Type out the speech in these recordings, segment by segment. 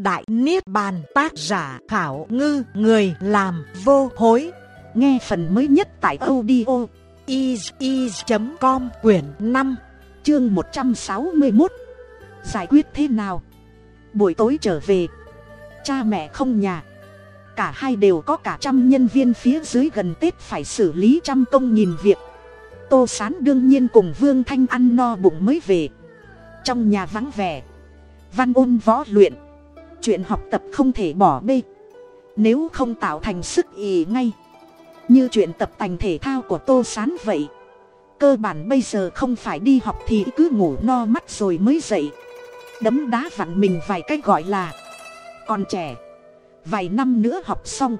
Đại Niết Bàn, tác giả Khảo Ngư, Người làm vô hối. Nghe phần mới nhất tại audio is.com quyển 5 chương 161 Giải quyết thế nào? Buổi tối trở về, Cha mẹ không nhà. Cả hai đều có cả trăm nhân viên phía dưới gần Tết phải xử lý trăm công nghìn việc. Tô Sán đương nhiên cùng Vương Thanh ăn no bụng mới về. Trong nhà vắng vẻ, Văn ôn võ luyện chuyện học tập không thể bỏ bê. Nếu không tạo thành sức ì ngay, như chuyện tập tành thể thao của tô s á n vậy, cơ bản bây giờ không phải đi học thì cứ ngủ no mắt rồi mới dậy. Đấm đá vặn mình vài cách gọi là, còn trẻ, vài năm nữa học xong,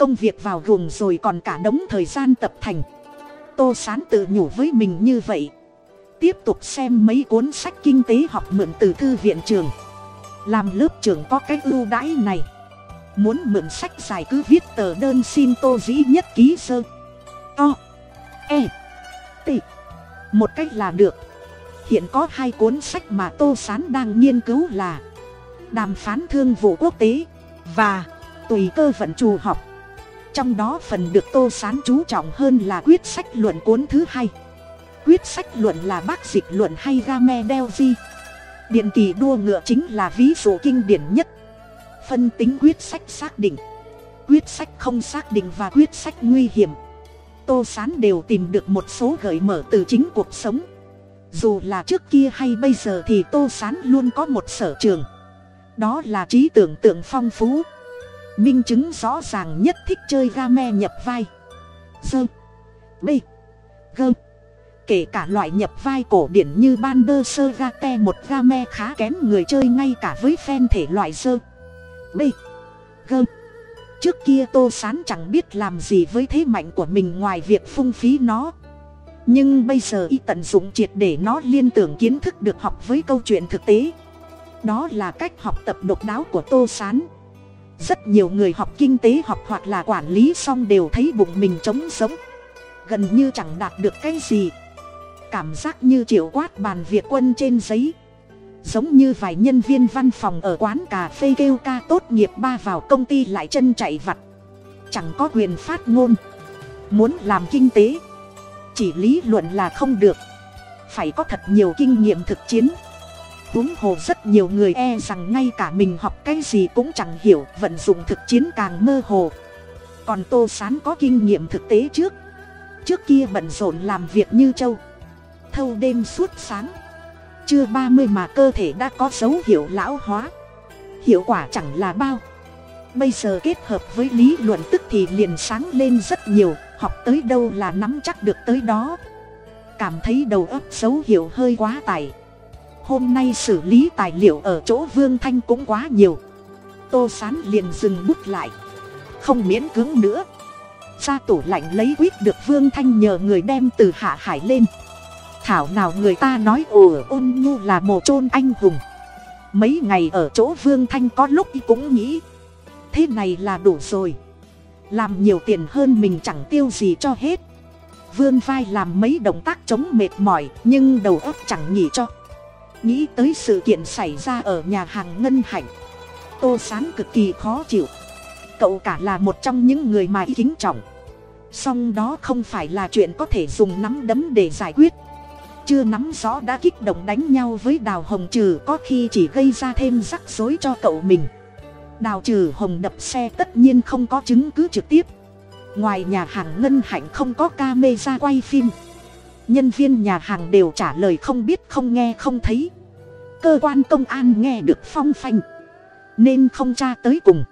công việc vào guồng rồi còn cả đống thời gian tập thành. Tô s á n tự nhủ với mình như vậy, tiếp tục xem mấy cuốn sách kinh tế học mượn từ thư viện trường làm lớp trưởng có cái ưu đãi này. Muốn mượn sách dài cứ viết tờ đơn xin tô dĩ nhất ký sơ. To. E. T. Một cách là được. Hiện có hai cuốn sách mà tô sán đang nghiên cứu là đàm phán thương vụ quốc tế và tùy cơ vận trù học. Trong đó phần được tô sán chú trọng hơn là quyết sách luận cuốn thứ hai. Quyết sách luận là bác dịch luận hay game đeo di điện kỳ đua ngựa chính là ví dụ kinh điển nhất. Phân tính quyết sách xác định. Quyết sách không xác định và quyết sách nguy hiểm. Tô sán đều tìm được một số gợi mở từ chính cuộc sống. Dù là trước kia hay bây giờ thì tô sán luôn có một sở trường. Đó là trí tưởng tượng phong phú. Minh chứng rõ ràng nhất thích chơi game nhập vai. Dơ. B gơ kể cả loại nhập vai cổ điển như ban đơ sơ ga te một ga me khá kém người chơi ngay cả với phen thể loại sơ. b, g. Trước kia tô sán chẳng biết làm gì với thế mạnh của mình ngoài việc phung phí nó. Nhưng bây giờ y tận dụng triệt để nó liên tưởng kiến thức được học với câu chuyện thực tế. Đó là cách học tập độc đáo của tô sán. Rất nhiều người học kinh tế học hoặc là quản lý xong đều thấy bụng mình trống sống gần như chẳng đạt được cái gì cảm giác như triệu quát bàn việc quân trên giấy. Giống như vài nhân viên văn phòng ở quán cà phê kêu ca tốt nghiệp ba vào công ty lại chân chạy vặt. Chẳng có quyền phát ngôn. Muốn làm kinh tế. Chỉ lý luận là không được. Phải có thật nhiều kinh nghiệm thực chiến. Huống hồ rất nhiều người e rằng ngay cả mình học cái gì cũng chẳng hiểu, vận dụng thực chiến càng mơ hồ. Còn tô sán có kinh nghiệm thực tế trước. Trước kia bận rộn làm việc như châu thâu đêm suốt sáng. Chưa ba mươi mà cơ thể đã có dấu hiệu lão hóa. Hiệu quả chẳng là bao. Bây giờ kết hợp với lý luận tức thì liền sáng lên rất nhiều, học tới đâu là nắm chắc được tới đó. Cảm thấy đầu óc dấu hiệu hơi quá tải. Hôm nay xử lý tài liệu ở chỗ vương thanh cũng quá nhiều. Tô sán liền dừng bút lại. Không miễn cưỡng nữa. Ra tủ lạnh lấy quýt được vương thanh nhờ người đem từ hạ hải lên thảo nào người ta nói ồ ôn nhu là mồ chôn anh hùng. Mấy ngày ở chỗ vương thanh có lúc cũng nghĩ, thế này là đủ rồi. Làm nhiều tiền hơn mình chẳng tiêu gì cho hết. Vương vai làm mấy động tác chống mệt mỏi, nhưng đầu óc chẳng nghỉ cho. Nghĩ tới sự kiện xảy ra ở nhà hàng ngân hạnh, tô sán cực kỳ khó chịu. Cậu cả là một trong những người mà ý kính trọng. Song đó không phải là chuyện có thể dùng nắm đấm để giải quyết chưa nắm rõ đã kích động đánh nhau với đào hồng trừ, có khi chỉ gây ra thêm rắc rối cho cậu mình. Đào trừ, hồng đập xe tất nhiên không có chứng cứ trực tiếp. Ngoài nhà hàng ngân hạnh không có ca mê ra quay phim. Nhân viên nhà hàng đều trả lời không biết, không nghe, không thấy. Cơ quan công an nghe được phong phanh. Nên không tra tới cùng.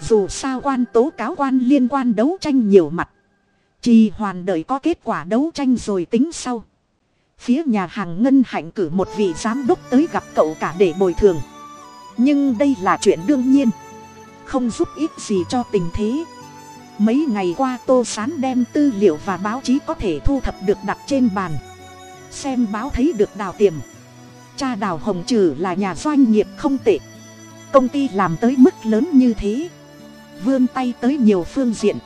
Dù sao quan tố cáo quan liên quan đấu tranh nhiều mặt. Trì hoàn đợi có kết quả đấu tranh rồi tính sau phía nhà hàng ngân hạnh cử một vị giám đốc tới gặp cậu cả để bồi thường. Nhưng đây là chuyện đương nhiên. Không giúp ích gì cho tình thế. Mấy ngày qua tô sán đem tư liệu và báo chí có thể thu thập được đặt trên bàn. Xem báo thấy được đào tiềm. Cha đào hồng trừ là nhà doanh nghiệp không tệ. Công ty làm tới mức lớn như thế. Vươn tay tới nhiều phương diện.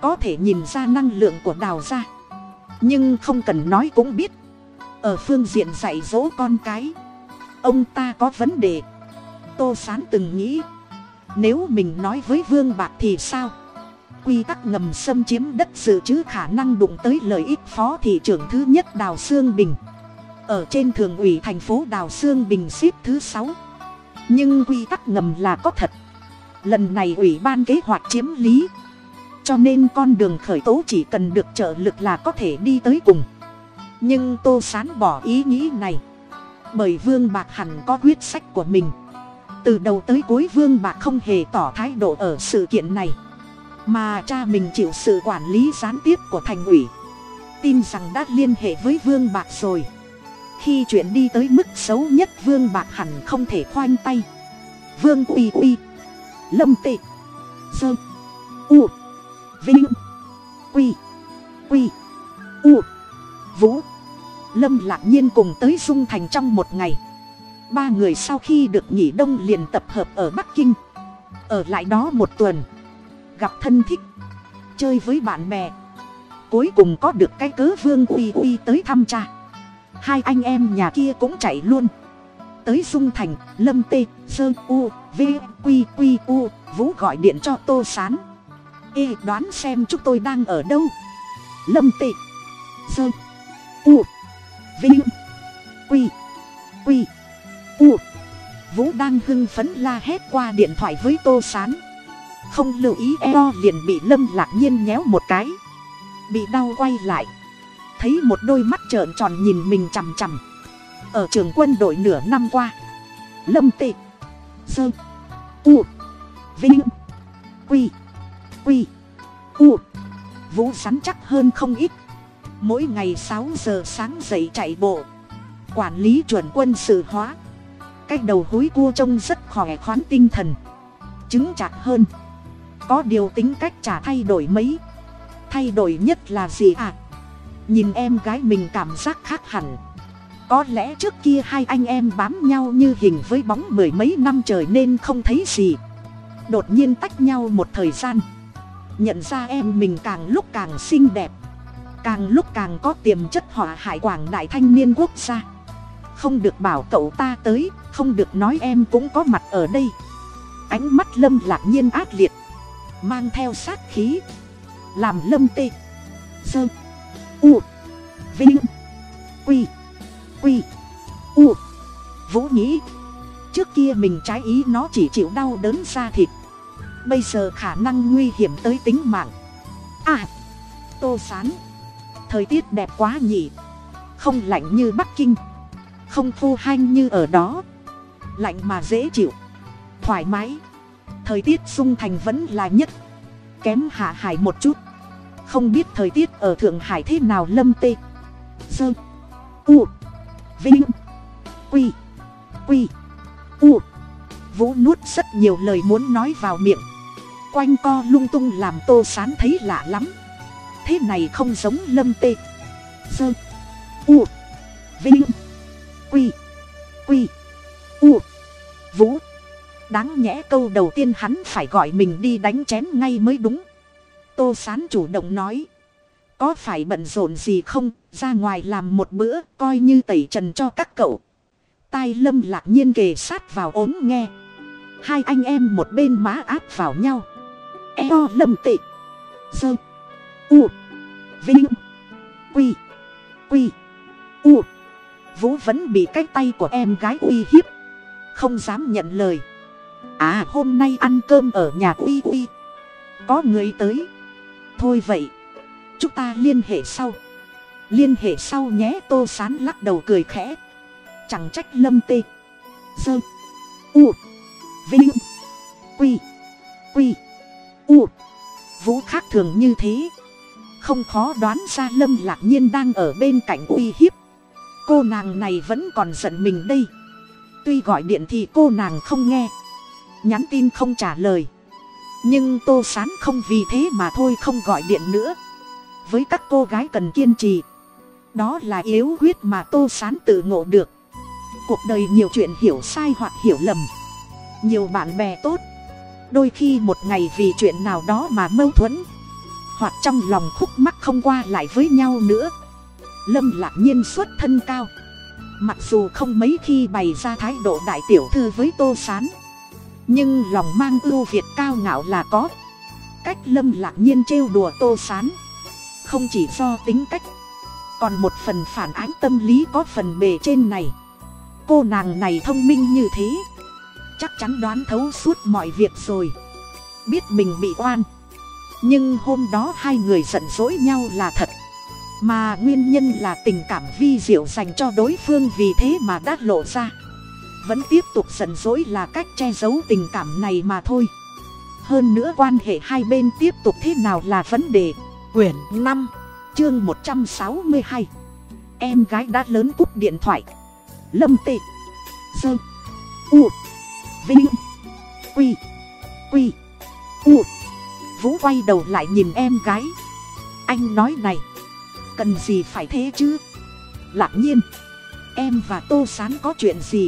Có thể nhìn ra năng lượng của đào ra. Nhưng không cần nói cũng biết ở phương diện dạy dỗ con cái. Ông ta có vấn đề. Tô sán từng nghĩ, nếu mình nói với vương bạc thì sao? Quy tắc ngầm xâm chiếm đất dự trữ khả năng đụng tới lợi ích phó thị trưởng thứ nhất đào sương bình. Ở trên thường ủy thành phố đào sương bình xếp thứ sáu. Nhưng quy tắc ngầm là có thật. Lần này ủy ban kế hoạch chiếm lý. Cho nên con đường khởi tố chỉ cần được trợ lực là có thể đi tới cùng nhưng tô sán bỏ ý nghĩ này. Bởi vương bạc hẳn có quyết sách của mình. Từ đầu tới cuối vương bạc không hề tỏ thái độ ở sự kiện này. Mà cha mình chịu sự quản lý gián tiếp của thành ủy. Tin rằng đã liên hệ với vương bạc rồi. Khi chuyện đi tới mức xấu nhất vương bạc hẳn không thể khoanh tay. Vương uy uy lâm tị. Sơ u. Vinh. Quy. Quy. U vũ. Lâm lạc nhiên cùng tới dung thành trong một ngày. Ba người sau khi được nghỉ đông liền tập hợp ở bắc kinh. Ở lại đó một tuần. Gặp thân thích. Chơi với bạn bè. Cuối cùng có được cái cớ vương uy uy tới thăm cha. Hai anh em nhà kia cũng chạy luôn. Tới dung thành, lâm tê, sơ u, v q q u, vũ gọi điện cho tô s á n ê, đoán xem chúng tôi đang ở đâu? Lâm tê, sơ u, vinh, quy quy, u. Vũ đang hưng phấn la hét qua điện thoại với tô s á n không lưu ý eo liền bị lâm lạc nhiên nhéo một cái. Bị đau quay lại. Thấy một đôi mắt trợn tròn nhìn mình chằm chằm. Ở trường quân đội nửa năm qua, lâm tị, sơ, u, vinh, quy quy, u. Vũ sắn chắc hơn không ít mỗi ngày sáu giờ sáng dậy chạy bộ. Quản lý chuẩn quân sự hóa. Cái đầu húi cua trông rất khỏe khoắn tinh thần. Chứng chặt hơn. Có điều tính cách chả thay đổi mấy. Thay đổi nhất là gì à nhìn em gái mình cảm giác khác hẳn. Có lẽ trước kia hai anh em bám nhau như hình với bóng mười mấy năm trời nên không thấy gì. Đột nhiên tách nhau một thời gian. Nhận ra em mình càng lúc càng xinh đẹp càng lúc càng có tiềm chất họa hại quảng đại thanh niên quốc gia. Không được bảo cậu ta tới, không được nói em cũng có mặt ở đây. Ánh mắt lâm lạc nhiên ác liệt, mang theo sát khí. Làm lâm tê, sơ, u, vinh, quy quy, u. Vũ nhĩ, trước kia mình trái ý nó chỉ chịu đau đớn da thịt. Bây giờ khả năng nguy hiểm tới tính mạng. À tô sán thời tiết đẹp quá nhỉ. Không lạnh như bắc kinh. Không khô hanh như ở đó. Lạnh mà dễ chịu. Thoải mái. Thời tiết dung thành vẫn là nhất. Kém hạ hải một chút. Không biết thời tiết ở thượng hải thế nào lâm tê. Sơ. U. Vinh. Quy. Quy. U. Vũ nuốt rất nhiều lời muốn nói vào miệng. Quanh co lung tung làm tô sán thấy lạ lắm thế này không giống lâm tê. Sơ, u, vinh, quy quy, u, vũ. Đáng nhẽ câu đầu tiên hắn phải gọi mình đi đánh chén ngay mới đúng. Tô sán chủ động nói, có phải bận rộn gì không? Ra ngoài làm một bữa, coi như tẩy trần cho các cậu. Tai lâm lạc nhiên kề sát vào ốm nghe. Hai anh em một bên má áp vào nhau. Eo lâm tị sơ u. Vinh. Quy. Quy. U. Vũ vẫn bị cái tay của em gái uy hiếp. Không dám nhận lời. À hôm nay ăn cơm ở nhà uy uy. Có người tới. Thôi vậy. Chúng ta liên hệ sau. Liên hệ sau nhé, tô sán lắc đầu cười khẽ. Chẳng trách lâm tê. Dơ. U. Vinh. Quy. Quy. U. Vũ khác thường như thế không khó đoán ra lâm lạc nhiên đang ở bên cạnh uy hiếp. Cô nàng này vẫn còn giận mình đây. Tuy gọi điện thì cô nàng không nghe. Nhắn tin không trả lời. Nhưng tô sán không vì thế mà thôi không gọi điện nữa. Với các cô gái cần kiên trì. Đó là yếu huyết mà tô sán tự ngộ được. Cuộc đời nhiều chuyện hiểu sai hoặc hiểu lầm. Nhiều bạn bè tốt. Đôi khi một ngày vì chuyện nào đó mà mâu thuẫn hoặc trong lòng khúc mắc không qua lại với nhau nữa. Lâm lạc nhiên xuất thân cao. Mặc dù không mấy khi bày ra thái độ đại tiểu thư với tô s á n nhưng lòng mang ưu việt cao ngạo là có. Cách lâm lạc nhiên trêu đùa tô sán không chỉ do tính cách, còn một phần phản ánh tâm lý có phần bề trên này. Cô nàng này thông minh như thế, chắc chắn đoán thấu suốt mọi việc rồi. Biết mình bị oan nhưng hôm đó hai người giận dỗi nhau là thật. Mà nguyên nhân là tình cảm vi diệu dành cho đối phương vì thế mà đã lộ ra. Vẫn tiếp tục giận dỗi là cách che giấu tình cảm này mà thôi. Hơn nữa quan hệ hai bên tiếp tục thế nào là vấn đề. Quyển năm, chương một trăm sáu mươi hai. Em gái đã lớn cúp điện thoại. Lâm tị dơ. U. Vinh. Quy. Quy. U vũ quay đầu lại nhìn em gái. Anh nói này, cần gì phải thế chứ? Lạc nhiên, em và tô s á n có chuyện gì?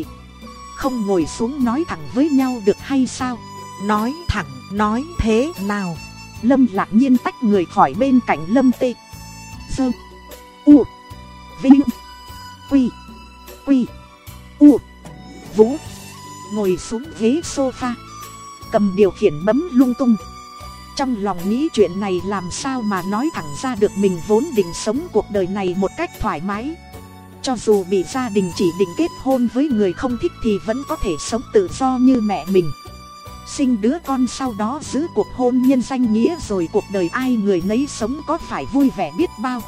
Không ngồi xuống nói thẳng với nhau được hay sao? Nói thẳng, nói thế nào? Lâm lạc nhiên tách người khỏi bên cạnh lâm tê. Dơ u, vinh, quy quy, u, vũ. Ngồi xuống ghế sofa. Cầm điều khiển bấm lung tung trong lòng nghĩ chuyện này làm sao mà nói thẳng ra được mình vốn định sống cuộc đời này một cách thoải mái. Cho dù bị gia đình chỉ định kết hôn với người không thích thì vẫn có thể sống tự do như mẹ mình. Sinh đứa con sau đó giữ cuộc hôn nhân danh nghĩa rồi cuộc đời ai người nấy sống có phải vui vẻ biết bao.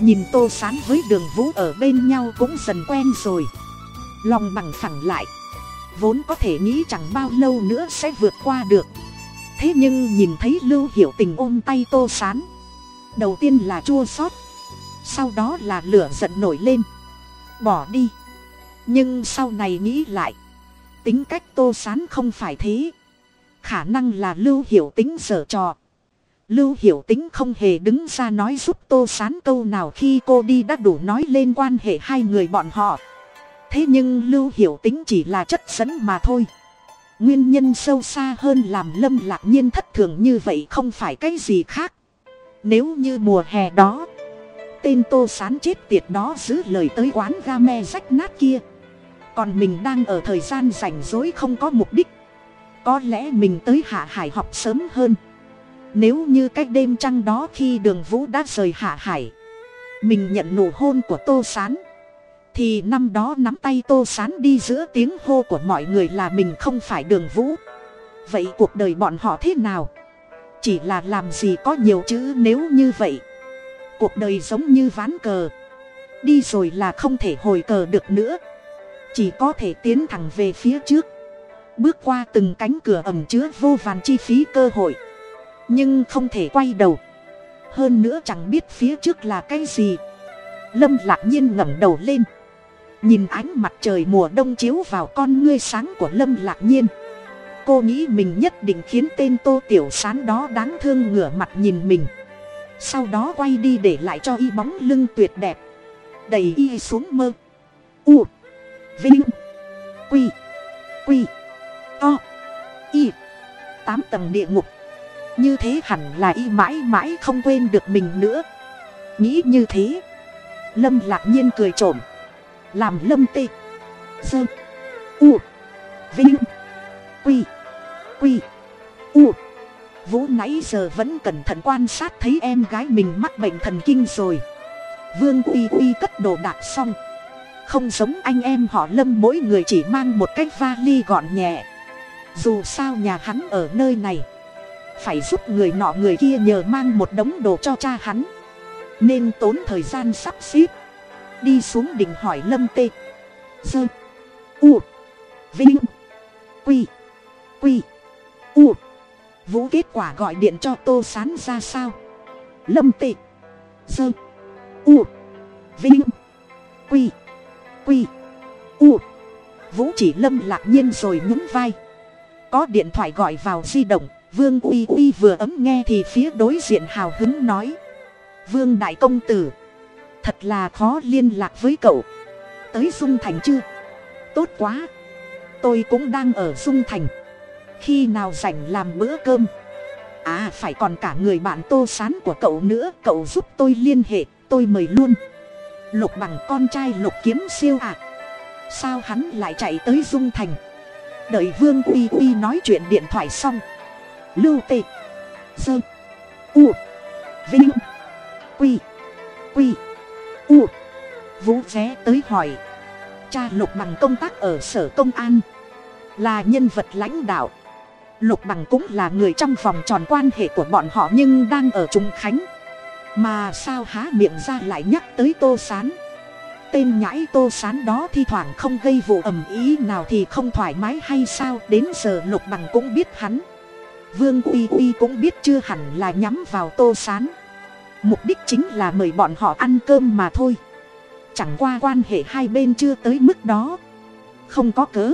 Nhìn tô sán với đường vũ ở bên nhau cũng dần quen rồi. Lòng bằng phẳng lại. Vốn có thể nghĩ chẳng bao lâu nữa sẽ vượt qua được thế nhưng nhìn thấy lưu hiểu tình ôm tay tô sán. Đầu tiên là chua xót, sau đó là lửa giận nổi lên. Bỏ đi. Nhưng sau này nghĩ lại, tính cách tô sán không phải thế. Khả năng là lưu hiểu tính dở trò. Lưu hiểu tính không hề đứng ra nói giúp tô sán câu nào khi cô đi đã đủ nói lên quan hệ hai người bọn họ. Thế nhưng lưu hiểu tính chỉ là chất dẫn mà thôi nguyên nhân sâu xa hơn làm lâm lạc nhiên thất thường như vậy không phải cái gì khác. Nếu như mùa hè đó, tên tô sán chết tiệt đó giữ lời tới quán ga me rách nát kia. Còn mình đang ở thời gian rảnh rỗi không có mục đích. Có lẽ mình tới hạ hải học sớm hơn. Nếu như cái đêm trăng đó khi đường vũ đã rời hạ hải, mình nhận nụ hôn của tô sán thì năm đó nắm tay tô sán đi giữa tiếng hô của mọi người là mình không phải đường vũ. Vậy cuộc đời bọn họ thế nào? Chỉ là làm gì có nhiều chữ nếu như vậy? Cuộc đời giống như ván cờ. Đi rồi là không thể hồi cờ được nữa. Chỉ có thể tiến thẳng về phía trước. Bước qua từng cánh cửa ẩm chứa vô vàn chi phí cơ hội. Nhưng không thể quay đầu. Hơn nữa chẳng biết phía trước là cái gì. Lâm lạc nhiên ngẩng đầu lên nhìn ánh mặt trời mùa đông chiếu vào con ngươi sáng của lâm lạc nhiên. Cô nghĩ mình nhất định khiến tên tô tiểu sán đó đáng thương ngửa mặt nhìn mình. Sau đó quay đi để lại cho y bóng lưng tuyệt đẹp. Đầy y xuống mơ. U. Vinh. Quy. Quy. To y. Tám tầng địa ngục. Như thế hẳn là y mãi mãi không quên được mình nữa. Nghĩ như thế, lâm lạc nhiên cười trộm làm lâm tê. Sơ. U. Vinh. Quy. Quy. U. Vũ nãy giờ vẫn cẩn thận quan sát thấy em gái mình mắc bệnh thần kinh rồi. Vương uy uy cất đồ đạc xong. Không giống anh em họ lâm, mỗi người chỉ mang một cái vali gọn nhẹ. Dù sao nhà hắn ở nơi này, phải giúp người nọ người kia nhờ mang một đống đồ cho cha hắn. Nên tốn thời gian sắp xếp đi xuống đỉnh hỏi lâm tê. Dơ u. Vinh. Quy. Quy. U. Vũ kết quả gọi điện cho tô sán ra sao? Lâm tê. Dơ u. Vinh. Quy. Quy. U. Vũ chỉ lâm lạc nhiên rồi nhún vai. Có điện thoại gọi vào di động, vương uy uy vừa ấm nghe thì phía đối diện hào hứng nói. Vương đại công tử thật là khó liên lạc với cậu. Tới dung thành chưa? Tốt quá. Tôi cũng đang ở dung thành. Khi nào rảnh làm bữa cơm? À phải còn cả người bạn tô sán của cậu nữa. Cậu giúp tôi liên hệ. Tôi mời luôn. Lục bằng con trai lục kiếm siêu à sao hắn lại chạy tới dung thành? Đợi vương uy uy nói chuyện điện thoại xong. Lưu tê. Dơ u. Vinh. Quy. Quy u. Vũ vé tới hỏi. Cha lục bằng công tác ở sở công an. Là nhân vật lãnh đạo. Lục bằng cũng là người trong vòng tròn quan hệ của bọn họ nhưng đang ở trung khánh. Mà sao há miệng ra lại nhắc tới tô s á n tên nhãi tô s á n đó thi thoảng không gây vụ ầm ý nào thì không thoải mái hay sao? Đến giờ lục bằng cũng biết hắn. Vương uy uy cũng biết chưa hẳn là nhắm vào tô s á n mục đích chính là mời bọn họ ăn cơm mà thôi. Chẳng qua quan hệ hai bên chưa tới mức đó. Không có cớ.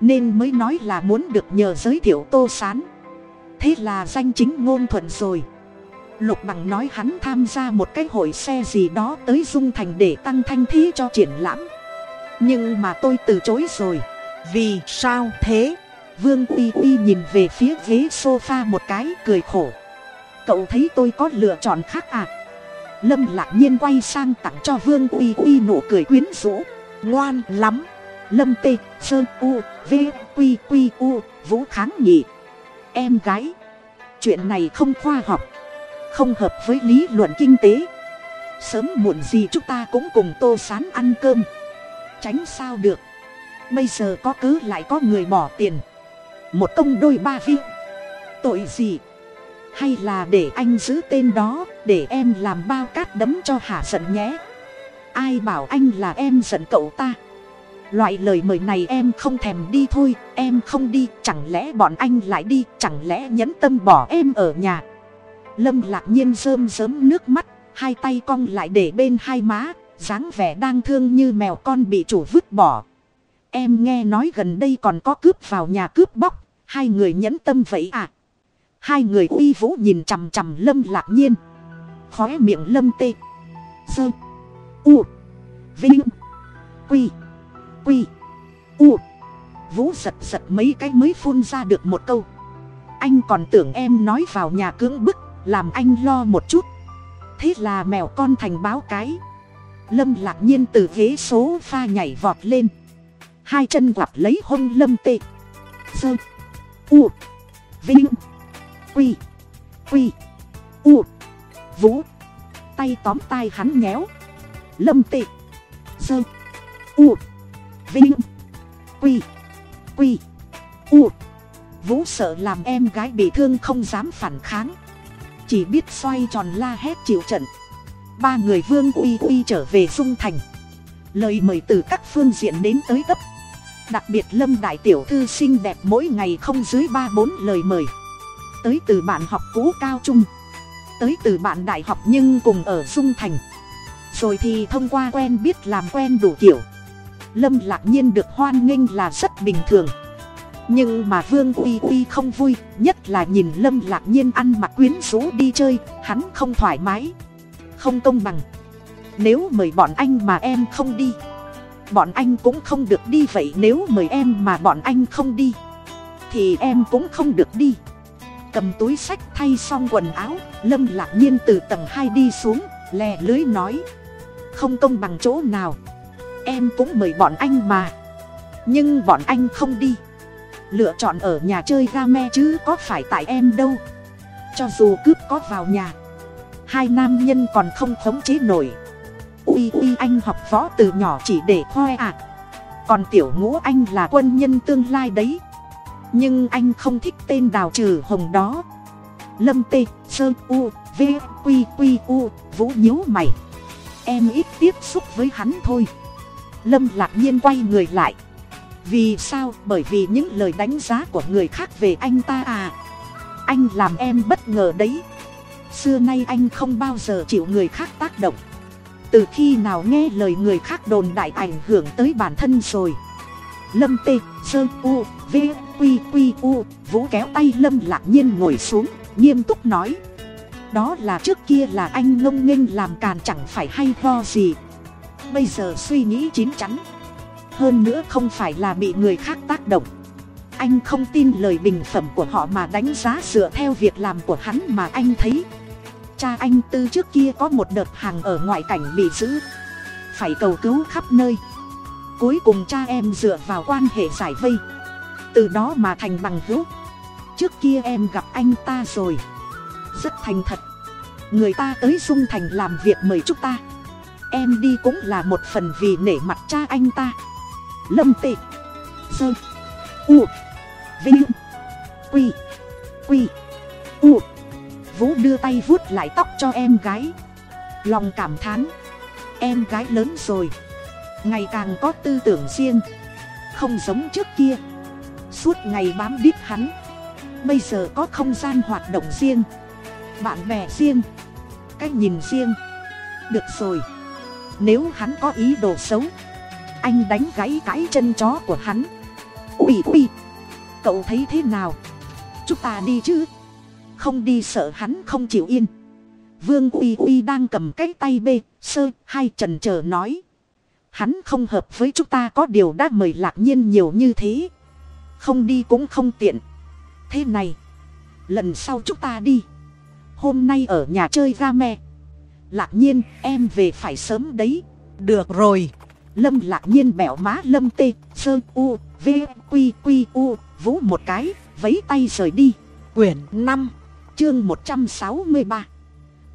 Nên mới nói là muốn được nhờ giới thiệu tô s á n thế là danh chính ngôn thuận rồi. Lục bằng nói hắn tham gia một cái hội xe gì đó tới dung thành để tăng thanh thế cho triển lãm. Nhưng mà tôi từ chối rồi. Vì sao thế? Vương uy uy nhìn về phía ghế s o f a một cái, cười khổ cậu thấy tôi có lựa chọn khác à? Lâm lạc nhiên quay sang tặng cho vương uy uy nụ cười quyến rũ. Ngoan lắm. Lâm tê sơn u, v q q u, vũ kháng nhị. Em gái, chuyện này không khoa học, không hợp với lý luận kinh tế. Sớm muộn gì chúng ta cũng cùng tô sán ăn cơm. Tránh sao được. Bây giờ có cứ lại có người bỏ tiền. Một công đôi ba viên. Tội gì? Hay là để anh giữ tên đó, để em làm bao cát đấm cho hả giận nhé. Ai bảo anh là em giận cậu ta? Loại lời mời này em không thèm đi thôi, em không đi, chẳng lẽ bọn anh lại đi, chẳng lẽ nhẫn tâm bỏ em ở nhà? Lâm lạc nhiên rơm rớm nước mắt, hai tay cong lại để bên hai má, dáng vẻ đang thương như mèo con bị chủ vứt bỏ. Em nghe nói gần đây còn có cướp vào nhà cướp bóc, hai người nhẫn tâm vậy à? Hai người uy vũ nhìn chằm chằm lâm lạc nhiên. Khói miệng lâm tê. Sơ. U. Vinh. Quy. Quy. U. Vũ giật giật mấy cái mới phun ra được một câu. Anh còn tưởng em nói vào nhà cưỡng bức, làm anh lo một chút. Thế là mèo con thành báo cái. Lâm lạc nhiên từ ghế số pha nhảy vọt lên. Hai chân quặp lấy hông lâm tê. Sơ. U. Vinh quy quy u. Vũ. Tay tóm tay hắn nhéo. Lâm tê sơ u. Vinh. Quy. Quy. U. Vũ sợ làm em gái bị thương không dám phản kháng. Chỉ biết xoay tròn la hét chịu trận. Ba người vương uy uy trở về dung thành. Lời mời từ các phương diện đến tới tấp đặc biệt lâm đại tiểu thư xinh đẹp mỗi ngày không dưới ba bốn lời mời tới từ bạn học cũ cao trung, tới từ bạn đại học nhưng cùng ở dung thành. Rồi thì thông qua quen biết làm quen đủ kiểu. Lâm lạc nhiên được hoan nghênh là rất bình thường. Nhưng mà vương uy uy không vui, nhất là nhìn lâm lạc nhiên ăn mặc quyến rũ đi chơi, hắn không thoải mái, không công bằng. Nếu mời bọn anh mà em không đi, bọn anh cũng không được đi. Vậy nếu mời em mà bọn anh không đi, thì em cũng không được đi cầm túi sách thay xong quần áo, lâm lạc nhiên từ tầng hai đi xuống, lè lưới nói. Không công bằng chỗ nào, em cũng mời bọn anh mà. Nhưng bọn anh không đi. Lựa chọn ở nhà chơi ga me chứ có phải tại em đâu. Cho dù cướp có vào nhà, hai nam nhân còn không khống chế nổi. Ui ui, anh học võ từ nhỏ chỉ để khoe à. Còn tiểu ngũ anh là quân nhân tương lai đấy nhưng anh không thích tên đào trừ hồng đó. Lâm tê, sơ, u, v, q q, u, vũ nhíu mày. Em ít tiếp xúc với hắn thôi. Lâm lạc nhiên quay người lại. Vì sao? Bởi vì những lời đánh giá của người khác về anh ta à. Anh làm em bất ngờ đấy. Xưa nay anh không bao giờ chịu người khác tác động. Từ khi nào nghe lời người khác đồn đại ảnh hưởng tới bản thân rồi? Lâm tê, sơ, u, v Quy quy u, vũ kéo tay lâm lạc nhiên ngồi xuống, nghiêm túc nói. Đó là trước kia là anh ngông nghênh làm càn chẳng phải hay ho gì. Bây giờ suy nghĩ chín chắn. Hơn nữa không phải là bị người khác tác động. Anh không tin lời bình phẩm của họ mà đánh giá dựa theo việc làm của hắn mà anh thấy. Cha anh tư trước kia có một đợt hàng ở ngoại cảnh bị giữ. Phải cầu cứu khắp nơi. Cuối cùng cha em dựa vào quan hệ giải vây từ đó mà thành bằng hữu. Trước kia em gặp anh ta rồi. Rất thành thật. Người ta tới dung thành làm việc mời chúng ta. Em đi cũng là một phần vì nể mặt cha anh ta. Lâm tị. Sơ. U. Vinh. Quy. Quy. U. Vũ đưa tay vuốt lại tóc cho em gái. Lòng cảm thán. Em gái lớn rồi. Ngày càng có tư tưởng riêng. Không giống trước kia suốt ngày bám đít hắn. Bây giờ có không gian hoạt động riêng. Bạn bè riêng. Cách nhìn riêng. Được rồi. Nếu hắn có ý đồ xấu, anh đánh gãy cãi chân chó của hắn. Ui ui. Cậu thấy thế nào? Chúng ta đi chứ? Không đi sợ hắn không chịu yên. Vương uy uy đang cầm cái tay bê, sơ, hai trần chờ nói. Hắn không hợp với chúng ta có điều đã mời lạc nhiên nhiều như thế không đi cũng không tiện. Thế này, lần sau chúng ta đi. Hôm nay ở nhà chơi ga me. Lạc nhiên, em về phải sớm đấy. Được rồi. Lâm lạc nhiên bẻo má lâm tê, sơ, u, v q q u, vũ một cái vấy tay rời đi. Quyển năm, chương một trăm sáu mươi ba.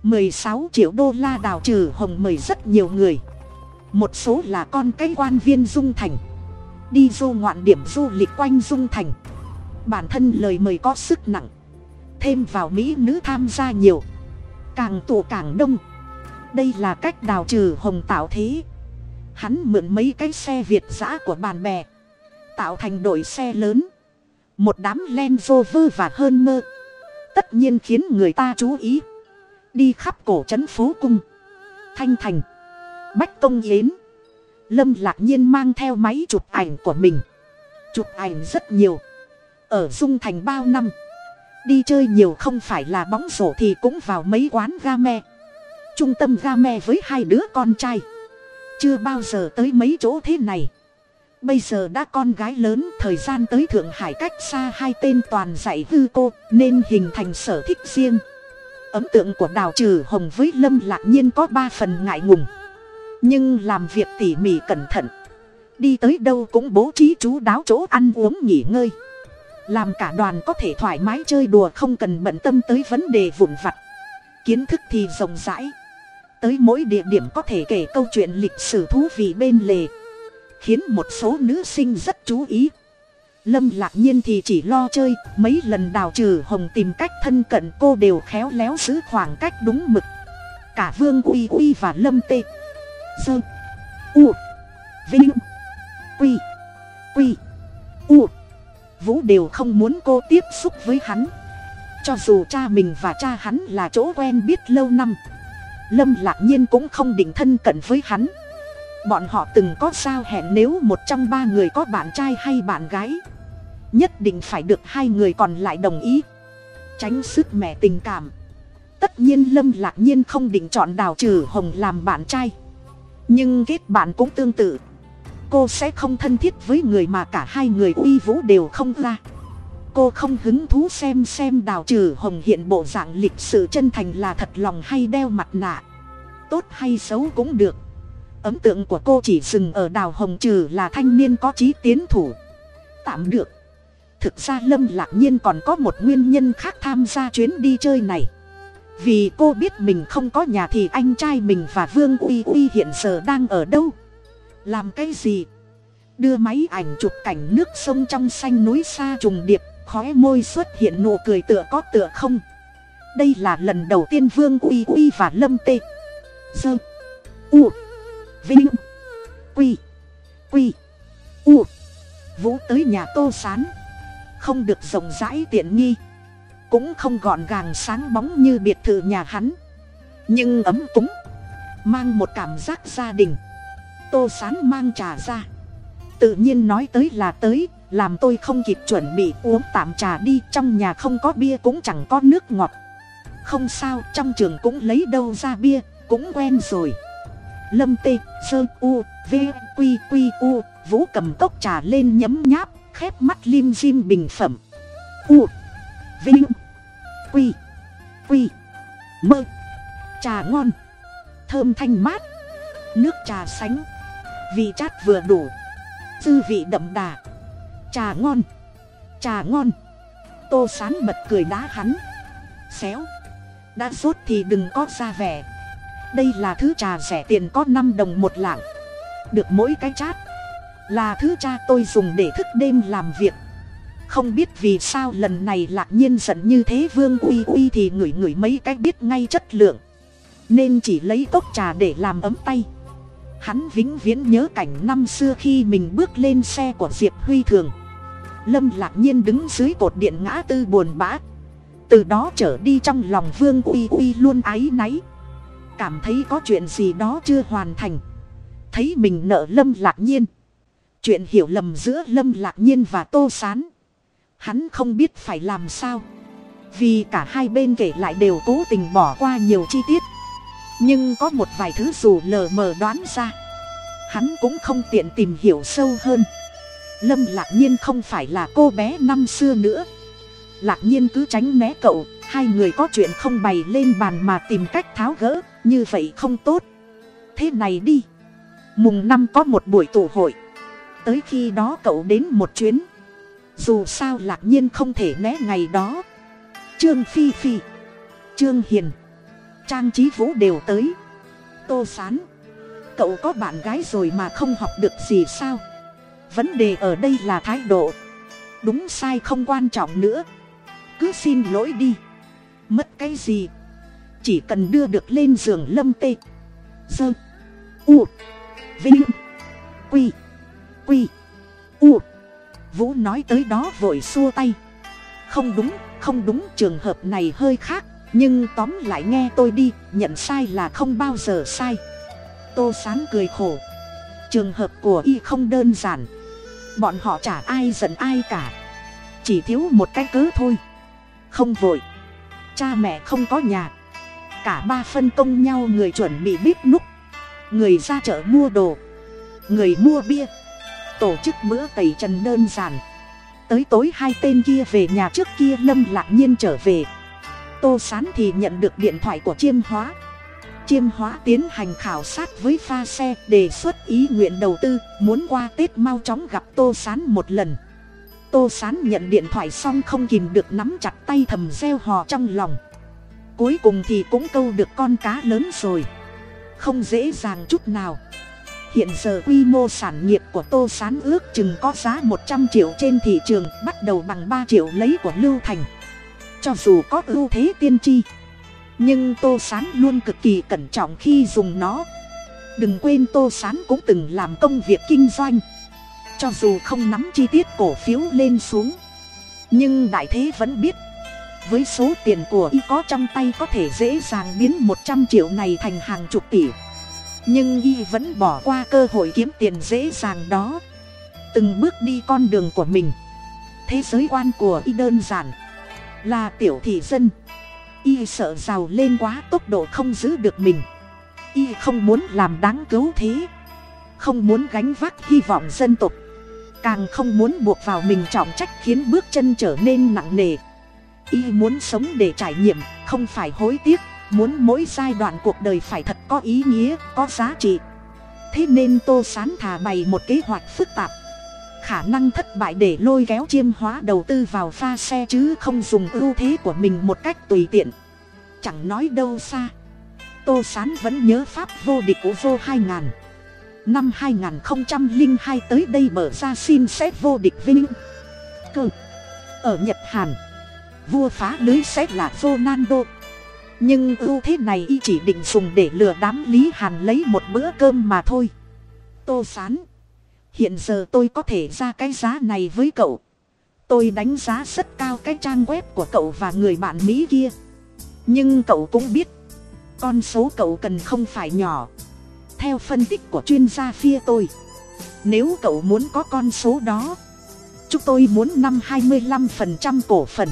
mười sáu triệu đô la đào trừ hồng mời rất nhiều người. Một số là con cái quan viên dung thành đi du ngoạn điểm du lịch quanh dung thành. Bản thân lời mời có sức nặng, thêm vào mỹ nữ tham gia nhiều, càng tụ càng đông. Đây là cách đào trừ hồng tạo thế. Hắn mượn mấy cái xe việt giã của bạn bè, tạo thành đội xe lớn. Một đám len rover và hơn mơ tất nhiên khiến người ta chú ý. Đi khắp cổ trấn phố cung, thanh thành, bách công yến lâm lạc nhiên mang theo máy chụp ảnh của mình. Chụp ảnh rất nhiều. Ở dung thành bao năm? Đi chơi nhiều không phải là bóng rổ thì cũng vào mấy quán ga me. Trung tâm ga me với hai đứa con trai. Chưa bao giờ tới mấy chỗ thế này. Bây giờ đã con gái lớn, thời gian tới thượng hải cách xa hai tên toàn dạy hư cô, nên hình thành sở thích riêng. Ấn tượng của đào trừ hồng với lâm lạc nhiên có ba phần ngại ngùng nhưng làm việc tỉ mỉ cẩn thận. Đi tới đâu cũng bố trí chú đáo chỗ ăn uống nghỉ ngơi. Làm cả đoàn có thể thoải mái chơi đùa không cần bận tâm tới vấn đề vụn vặt. Kiến thức thì rộng rãi. Tới mỗi địa điểm có thể kể câu chuyện lịch sử thú vị bên lề. Khiến một số nữ sinh rất chú ý. Lâm lạc nhiên thì chỉ lo chơi, mấy lần đào trừ hồng tìm cách thân cận cô đều khéo léo giữ khoảng cách đúng mực. Cả vương uy uy và lâm tê sơ u, vinh, quy quy, u. Vũ đều không muốn cô tiếp xúc với hắn. Cho dù cha mình và cha hắn là chỗ quen biết lâu năm, lâm lạc nhiên cũng không định thân cận với hắn. Bọn họ từng có sao hẹn nếu một trong ba người có bạn trai hay bạn gái, nhất định phải được hai người còn lại đồng ý. Tránh sức mẹ tình cảm. Tất nhiên lâm lạc nhiên không định chọn đào trừ hồng làm bạn trai nhưng kết bạn cũng tương tự. Cô sẽ không thân thiết với người mà cả hai người uy vũ đều không ra. Cô không hứng thú xem xem đào trừ hồng hiện bộ dạng lịch sự chân thành là thật lòng hay đeo mặt nạ. Tốt hay xấu cũng được. Ấn tượng của cô chỉ dừng ở đào hồng trừ là thanh niên có chí tiến thủ. Tạm được. Thực ra lâm lạc nhiên còn có một nguyên nhân khác tham gia chuyến đi chơi này vì cô biết mình không có nhà thì anh trai mình và vương uy uy hiện giờ đang ở đâu? Làm cái gì? Đưa máy ảnh chụp cảnh nước sông trong xanh núi xa trùng điệp khói môi xuất hiện nụ cười tựa có tựa không? Đây là lần đầu tiên vương uy uy và lâm tê. Dơ. U. Vinh. Quy. Quy. U. Vũ tới nhà tô sán. Không được rộng rãi tiện nghi cũng không gọn gàng sáng bóng như biệt thự nhà hắn. Nhưng ấm cúng, mang một cảm giác gia đình. Tô sán mang trà ra. Tự nhiên nói tới là tới, làm tôi không kịp chuẩn bị uống tạm trà đi, trong nhà không có bia cũng chẳng có nước ngọt. Không sao, trong trường cũng lấy đâu ra bia, cũng quen rồi. Lâm tê sơ u, v q q u, vũ cầm cốc trà lên nhấm nháp, khép mắt lim dim bình phẩm. U, vinh quy. Quy. Mơ. Trà ngon. Thơm thanh mát. Nước trà sánh. Vị chát vừa đủ. Dư vị đậm đà. Trà ngon. Trà ngon. Tô sán bật cười đá hắn. Xéo. Đã sốt thì đừng có ra vẻ. Đây là thứ trà rẻ tiền có năm đồng một lạng. Được mỗi cái chát. Là thứ cha tôi dùng để thức đêm làm việc không biết vì sao lần này lạc nhiên giận như thế vương uy uy thì ngửi ngửi mấy cái biết ngay chất lượng. Nên chỉ lấy cốc trà để làm ấm tay. Hắn vĩnh viễn nhớ cảnh năm xưa khi mình bước lên xe của diệp huy thường. Lâm lạc nhiên đứng dưới cột điện ngã tư buồn bã. Từ đó trở đi trong lòng vương uy uy luôn áy náy. Cảm thấy có chuyện gì đó chưa hoàn thành. Thấy mình nợ lâm lạc nhiên. Chuyện hiểu lầm giữa lâm lạc nhiên và tô s á n hắn không biết phải làm sao. Vì cả hai bên kể lại đều cố tình bỏ qua nhiều chi tiết. Nhưng có một vài thứ dù lờ mờ đoán ra. Hắn cũng không tiện tìm hiểu sâu hơn. Lâm lạc nhiên không phải là cô bé năm xưa nữa. Lạc nhiên cứ tránh né cậu, hai người có chuyện không bày lên bàn mà tìm cách tháo gỡ, như vậy không tốt. Thế này đi. Mùng năm có một buổi tụ hội. Tới khi đó cậu đến một chuyến dù sao lạc nhiên không thể né ngày đó. Trương phi phi, trương hiền, trang trí vũ đều tới. Tô sán, cậu có bạn gái rồi mà không học được gì sao? Vấn đề ở đây là thái độ. Đúng sai không quan trọng nữa. Cứ xin lỗi đi. Mất cái gì? Chỉ cần đưa được lên giường lâm tê. Dơ, u, vinh, quy quy, u vũ nói tới đó vội xua tay. Không đúng không đúng, trường hợp này hơi khác, nhưng tóm lại nghe tôi đi, nhận sai là không bao giờ sai. Tô sán cười khổ. Trường hợp của y không đơn giản. Bọn họ chả ai giận ai cả. Chỉ thiếu một cái cớ thôi. Không vội. Cha mẹ không có nhà. Cả ba phân công nhau người chuẩn bị bếp núc. Người ra chợ mua đồ. Người mua bia tổ chức bữa tẩy trần đơn giản. Tới tối hai tên kia về nhà trước kia lâm lạc nhiên trở về. Tô sán thì nhận được điện thoại của chiêm hóa. Chiêm hóa tiến hành khảo sát với pha xe đề xuất ý nguyện đầu tư, muốn qua tết mau chóng gặp tô sán một lần. Tô sán nhận điện thoại xong không kìm được nắm chặt tay thầm gieo hò trong lòng. Cuối cùng thì cũng câu được con cá lớn rồi. Không dễ dàng chút nào hiện giờ quy mô sản nghiệp của tô s á n ước chừng có giá một trăm triệu trên thị trường, bắt đầu bằng ba triệu lấy của lưu thành. Cho dù có ưu thế tiên tri, nhưng tô s á n luôn cực kỳ cẩn trọng khi dùng nó. Đừng quên tô s á n cũng từng làm công việc kinh doanh. Cho dù không nắm chi tiết cổ phiếu lên xuống, nhưng đại thế vẫn biết, với số tiền của y có trong tay có thể dễ dàng biến một trăm triệu này thành hàng chục tỷ nhưng y vẫn bỏ qua cơ hội kiếm tiền dễ dàng đó. Từng bước đi con đường của mình. Thế giới quan của y đơn giản. Là tiểu thị dân. Y sợ giàu lên quá tốc độ không giữ được mình. Y không muốn làm đáng cứu thế. Không muốn gánh vác hy vọng dân tộc. Càng không muốn buộc vào mình trọng trách khiến bước chân trở nên nặng nề. Y muốn sống để trải nghiệm, không phải hối tiếc muốn mỗi giai đoạn cuộc đời phải thật có ý nghĩa, có giá trị. Thế nên tô sán thả bày một kế hoạch phức tạp. Khả năng thất bại để lôi kéo chiêm hóa đầu tư vào pha xe chứ không dùng ưu thế của mình một cách tùy tiện. Chẳng nói đâu xa. Tô sán vẫn nhớ pháp vô địch của vô hai ngàn. Năm hai nghìn hai tới đây mở ra xin xét vô địch vinh. Cơ. Ở nhật hàn. Vua phá lưới sẽ là ronaldo nhưng ưu thế này y chỉ định dùng để lừa đám lý hàn lấy một bữa cơm mà thôi. Tô sán, hiện giờ tôi có thể ra cái giá này với cậu. Tôi đánh giá rất cao cái trang web của cậu và người bạn mỹ kia. Nhưng cậu cũng biết, con số cậu cần không phải nhỏ. Theo phân tích của chuyên gia phía tôi, nếu cậu muốn có con số đó, chúng tôi muốn năm hai mươi năm phần trăm cổ phần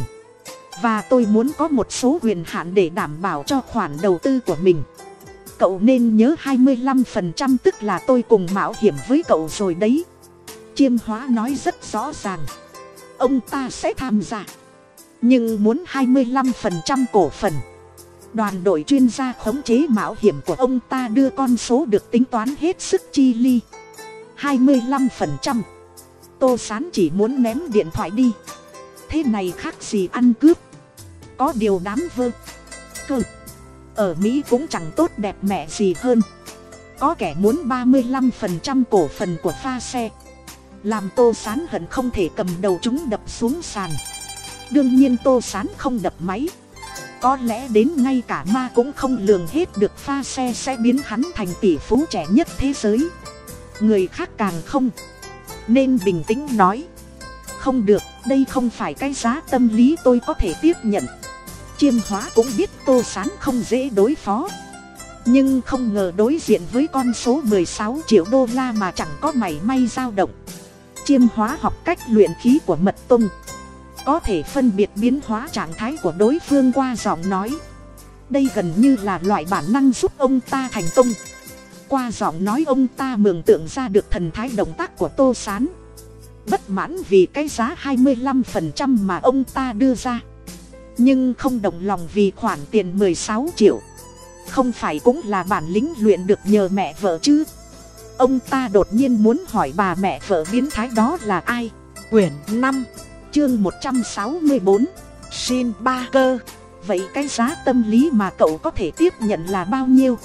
và tôi muốn có một số quyền hạn để đảm bảo cho khoản đầu tư của mình. Cậu nên nhớ hai mươi năm phần trăm tức là tôi cùng mạo hiểm với cậu rồi đấy. Chiêm hóa nói rất rõ ràng. Ông ta sẽ tham gia. Nhưng muốn hai mươi năm phần trăm cổ phần. Đoàn đội chuyên gia khống chế mạo hiểm của ông ta đưa con số được tính toán hết sức chi ly hai mươi năm phần trăm. Tô sán chỉ muốn ném điện thoại đi. Thế này khác gì ăn cướp có điều đám vơ cơ. Ở mỹ cũng chẳng tốt đẹp mẹ gì hơn. Có kẻ muốn ba mươi 35% cổ phần của pha xe. Làm tô sán hận không thể cầm đầu chúng đập xuống sàn. Đương nhiên tô sán không đập máy. Có lẽ đến ngay cả ma cũng không lường hết được pha xe sẽ biến hắn thành tỷ phú trẻ nhất thế giới. Người khác càng không. Nên bình tĩnh nói. Không được đây không phải cái giá tâm lý tôi có thể tiếp nhận. Chiêm hóa cũng biết tô sán không dễ đối phó. Nhưng không ngờ đối diện với con số mười sáu triệu đô la mà chẳng có mảy may dao động. Chiêm hóa học cách luyện khí của mật tung có thể phân biệt biến hóa trạng thái của đối phương qua giọng nói. Đây gần như là loại bản năng giúp ông ta thành công. Qua giọng nói ông ta mường tượng ra được thần thái động tác của tô s á n bất mãn vì cái giá hai mươi 25% mà ông ta đưa ra. Nhưng không đồng lòng vì khoản tiền mười sáu triệu. Không phải cũng là bản lĩnh luyện được nhờ mẹ vợ chứ? Ông ta đột nhiên muốn hỏi bà mẹ vợ biến thái đó là ai? Quyển năm chương một trăm sáu mươi bốn xin ba cơ. Vậy cái giá tâm lý mà cậu có thể tiếp nhận là bao nhiêu?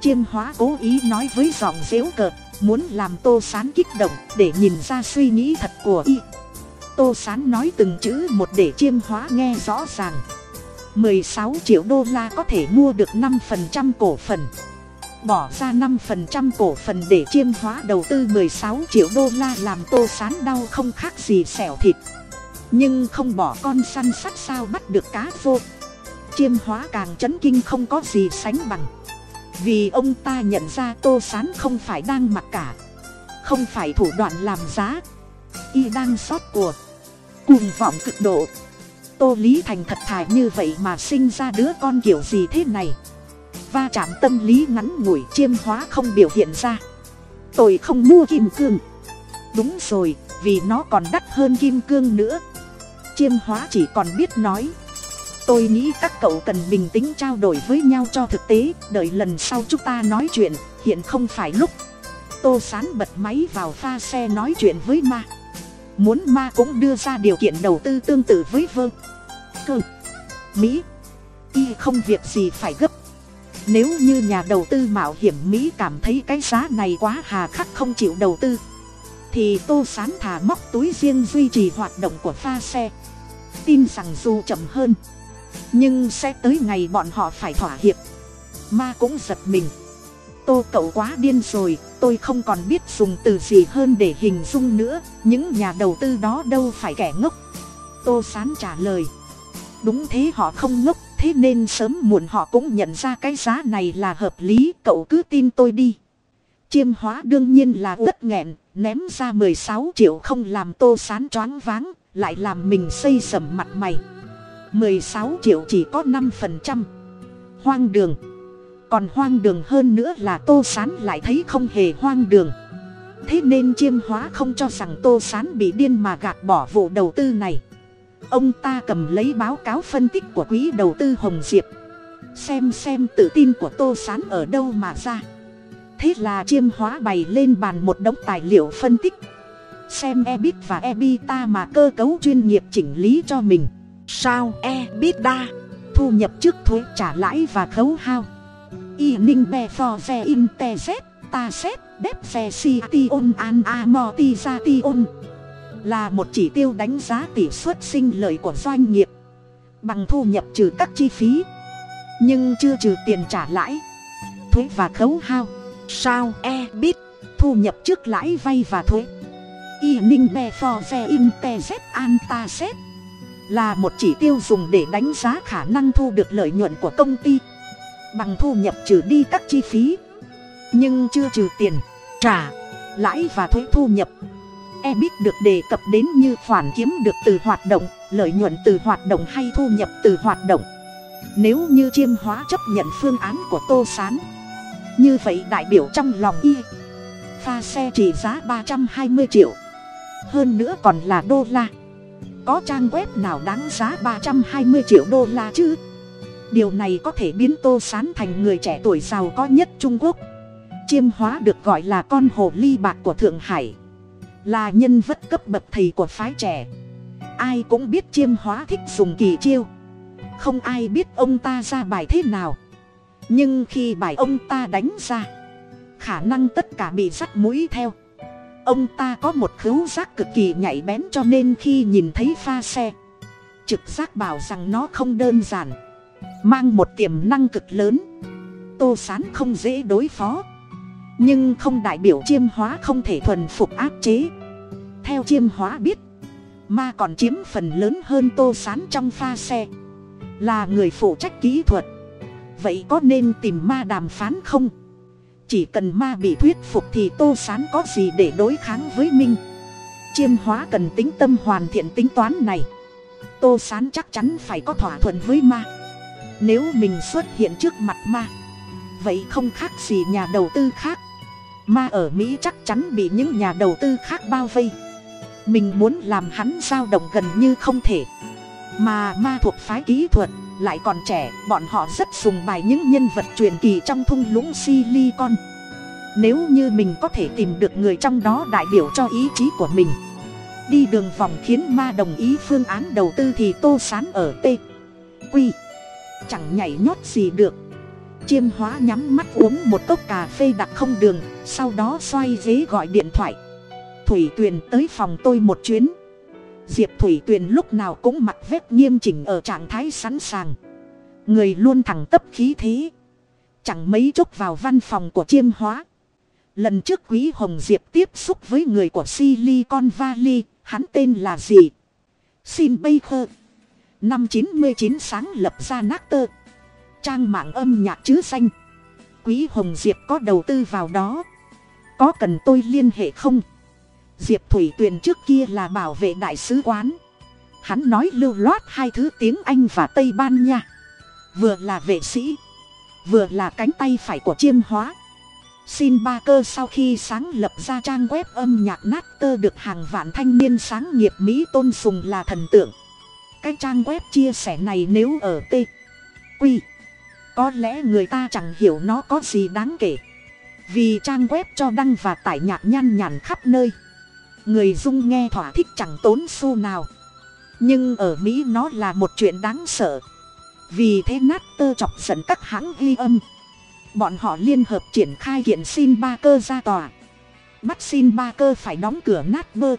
Chiêm hóa cố ý nói với giọng dếu cợt muốn làm tô sán kích động để nhìn ra suy nghĩ thật của y. Tô sán nói từng chữ một để chiêm hóa nghe rõ ràng. mười sáu triệu đô la có thể mua được 5% cổ phần. Bỏ ra 5% cổ phần để chiêm hóa đầu tư mười sáu triệu đô la làm tô sán đau không khác gì xẻo thịt. Nhưng không bỏ con săn sắt sao bắt được cá vô. Chiêm hóa càng chấn kinh không có gì sánh bằng vì ông ta nhận ra tô sán không phải đang mặc cả, không phải thủ đoạn làm giá. Y đang xót của, cuồng vọng cực độ. Tô lý thành thật thà như vậy mà sinh ra đứa con kiểu gì thế này? Va chạm tâm lý ngắn ngủi chiêm hóa không biểu hiện ra. Tôi không mua kim cương. Đúng rồi, vì nó còn đắt hơn kim cương nữa. Chiêm hóa chỉ còn biết nói tôi nghĩ các cậu cần bình tĩnh trao đổi với nhau cho thực tế, đợi lần sau chúng ta nói chuyện, hiện không phải lúc. Tô sán bật máy vào pha xe nói chuyện với ma. Muốn ma cũng đưa ra điều kiện đầu tư tương tự với vơ. Cơ. Mỹ. Y không việc gì phải gấp. Nếu như nhà đầu tư mạo hiểm mỹ cảm thấy cái giá này quá hà khắc không chịu đầu tư, thì tô sán thả móc túi riêng duy trì hoạt động của pha xe. Tin rằng dù chậm hơn nhưng sẽ tới ngày bọn họ phải thỏa hiệp. Ma cũng giật mình. Tô cậu quá điên rồi, tôi không còn biết dùng từ gì hơn để hình dung nữa, những nhà đầu tư đó đâu phải kẻ ngốc. Tô sán trả lời. Đúng thế họ không ngốc, thế nên sớm muộn họ cũng nhận ra cái giá này là hợp lý, cậu cứ tin tôi đi. Chiêm hóa đương nhiên là uất nghẹn, ném ra mười sáu triệu không làm tô sán choáng váng, lại làm mình xây sầm mặt mày mười sáu triệu chỉ có năm phần trăm. Hoang đường. Còn hoang đường hơn nữa là tô sán lại thấy không hề hoang đường. Thế nên chiêm hóa không cho rằng tô sán bị điên mà gạt bỏ vụ đầu tư này. Ông ta cầm lấy báo cáo phân tích của quỹ đầu tư hồng diệp. Xem xem tự tin của tô sán ở đâu mà ra. Thế là chiêm hóa bày lên bàn một đống tài liệu phân tích. Xem ebit và ebita mà cơ cấu chuyên nghiệp chỉnh lý cho mình sao e biết đa, thu nhập trước thuế trả lãi và khấu hao. Y ninh be for ve in te z ta xét đép ve si tion an amortization là một chỉ tiêu đánh giá tỷ suất sinh lợi của doanh nghiệp, bằng thu nhập trừ các chi phí, nhưng chưa trừ tiền trả lãi, thuế và khấu hao. Sao e biết thu nhập trước lãi vay và thuế? Y ninh be for ve in te z an ta xét là một chỉ tiêu dùng để đánh giá khả năng thu được lợi nhuận của công ty, bằng thu nhập trừ đi các chi phí, nhưng chưa trừ tiền, trả lãi và thuế thu nhập. Ebit được đề cập đến như khoản kiếm được từ hoạt động, lợi nhuận từ hoạt động hay thu nhập từ hoạt động. Nếu như chiêm hóa chấp nhận phương án của tô s á n như vậy đại biểu trong lòng y, pha xe trị giá ba trăm hai mươi triệu, hơn nữa còn là đô la có trang web nào đáng giá ba trăm hai mươi triệu đô la chứ? Điều này có thể biến tô sán thành người trẻ tuổi giàu có nhất trung quốc. Chiêm hóa được gọi là con hồ ly bạc của thượng hải. Là nhân vật cấp bậc thầy của phái trẻ. Ai cũng biết chiêm hóa thích dùng kỳ chiêu. Không ai biết ông ta ra bài thế nào. Nhưng khi bài ông ta đánh ra, khả năng tất cả bị sắt mũi theo ông ta có một khứu giác cực kỳ nhạy bén cho nên khi nhìn thấy pha xe, trực giác bảo rằng nó không đơn giản, mang một tiềm năng cực lớn. Tô sán không dễ đối phó, nhưng không đại biểu chiêm hóa không thể thuần phục áp chế. Theo chiêm hóa biết, ma còn chiếm phần lớn hơn tô sán trong pha xe, là người phụ trách kỹ thuật. Vậy có nên tìm ma đàm phán không? Chỉ cần ma bị thuyết phục thì tô sán có gì để đối kháng với minh? Chiêm hóa cần tính tâm hoàn thiện tính toán này. Tô sán chắc chắn phải có thỏa thuận với ma. Nếu mình xuất hiện trước mặt ma, vậy không khác gì nhà đầu tư khác. Ma ở mỹ chắc chắn bị những nhà đầu tư khác bao vây. Mình muốn làm hắn dao động gần như không thể. Mà ma thuộc phái kỹ thuật lại còn trẻ, bọn họ rất sùng bài những nhân vật truyền kỳ trong thung lũng silicon. Nếu như mình có thể tìm được người trong đó đại biểu cho ý chí của mình, đi đường vòng khiến ma đồng ý phương án đầu tư thì tô sán ở t quy chẳng nhảy nhót gì được. Chiêm hóa nhắm mắt uống một cốc cà phê đặc không đường, sau đó xoay ghế gọi điện thoại. Thủy tuyền tới phòng tôi một chuyến diệp thủy tuyền lúc nào cũng mặc vét nghiêm chỉnh ở trạng thái sẵn sàng. Người luôn thẳng tấp khí thế. Chẳng mấy chốc vào văn phòng của chiêm hóa. Lần trước quý hồng diệp tiếp xúc với người của silicon valley, hắn tên là gì? Xin bây khơ. Năm chín mươi chín sáng lập ra nacter trang mạng âm nhạc chứ danh. Quý hồng diệp có đầu tư vào đó. Có cần tôi liên hệ không? Diệp thủy tuyền trước kia là bảo vệ đại sứ quán. Hắn nói lưu loát hai thứ tiếng anh và tây ban nha. Vừa là vệ sĩ, vừa là cánh tay phải của chiêm hóa. Xin ba cơ sau khi sáng lập ra trang web âm nhạc nát tơ được hàng vạn thanh niên sáng nghiệp mỹ tôn sùng là thần tượng. Cái trang web chia sẻ này nếu ở t quy có lẽ người ta chẳng hiểu nó có gì đáng kể. Vì trang web cho đăng và tải nhạc nhan nhản khắp nơi người dung nghe thỏa thích chẳng tốn xu nào. Nhưng ở mỹ nó là một chuyện đáng sợ. Vì thế nát tơ chọc giận các hãng ghi âm. Bọn họ liên hợp triển khai kiện xin ba cơ ra tòa. Bắt xin ba cơ phải đóng cửa nát bơ.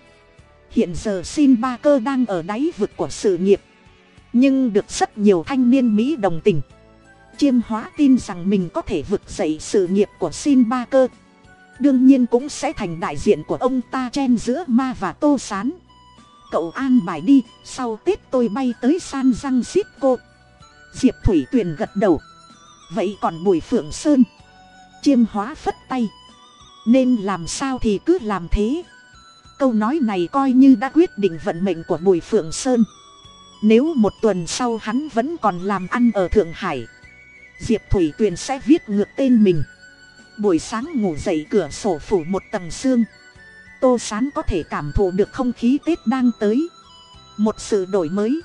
Hiện giờ xin ba cơ đang ở đáy vực của sự nghiệp. Nhưng được rất nhiều thanh niên mỹ đồng tình. Chiêm hóa tin rằng mình có thể vực dậy sự nghiệp của xin ba cơ đương nhiên cũng sẽ thành đại diện của ông ta chen giữa ma và tô s á n cậu an bài đi, sau tết tôi bay tới san răng xít cô diệp thủy tuyền gật đầu. Vậy còn bùi phượng sơn? Chiêm hóa phất tay. Nên làm sao thì cứ làm thế. Câu nói này coi như đã quyết định vận mệnh của bùi phượng sơn. Nếu một tuần sau hắn vẫn còn làm ăn ở thượng hải, diệp thủy tuyền sẽ viết ngược tên mình buổi sáng ngủ dậy cửa sổ phủ một tầng xương tô sán có thể cảm thụ được không khí tết đang tới. Một sự đổi mới.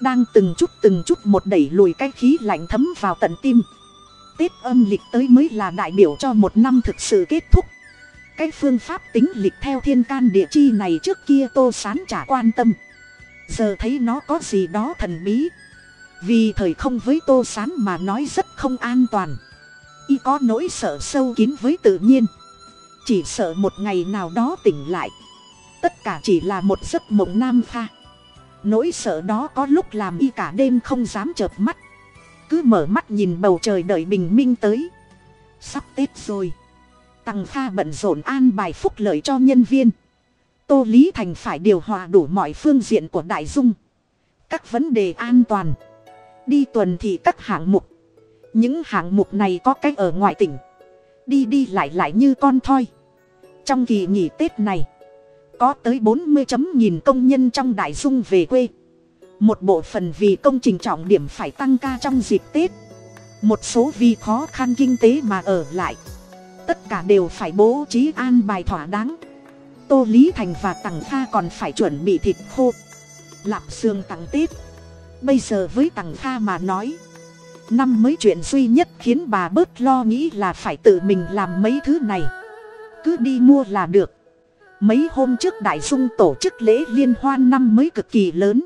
Đang từng chút từng chút một đẩy lùi cái khí lạnh thấm vào tận tim. Tết âm lịch tới mới là đại biểu cho một năm thực sự kết thúc. Cái phương pháp tính lịch theo thiên can địa chi này trước kia tô sán chả quan tâm. Giờ thấy nó có gì đó thần bí. Vì thời không với tô sán mà nói rất không an toàn y có nỗi sợ sâu kín với tự nhiên. Chỉ sợ một ngày nào đó tỉnh lại. Tất cả chỉ là một giấc mộng nam pha. Nỗi sợ đó có lúc làm y cả đêm không dám chợp mắt. Cứ mở mắt nhìn bầu trời đợi bình minh tới. Sắp tết rồi. Tăng pha bận rộn an bài phúc lợi cho nhân viên. Tô lý thành phải điều hòa đủ mọi phương diện của đại dung. Các vấn đề an toàn. Đi tuần thì các hạng mục những hạng mục này có cách ở ngoại tỉnh. Đi đi lại lại như con thoi. Trong kỳ nghỉ tết này, có tới bốn mươi chấm nghìn công nhân trong đại dung về quê. Một bộ phần vì công trình trọng điểm phải tăng ca trong dịp tết. Một số vì khó khăn kinh tế mà ở lại. Tất cả đều phải bố trí an bài thỏa đáng. Tô lý thành và tặng pha còn phải chuẩn bị thịt khô, lạp xương tặng tết. Bây giờ với tặng pha mà nói năm mới chuyện duy nhất khiến bà bớt lo nghĩ là phải tự mình làm mấy thứ này. Cứ đi mua là được. Mấy hôm trước đại dung tổ chức lễ liên hoan năm mới cực kỳ lớn.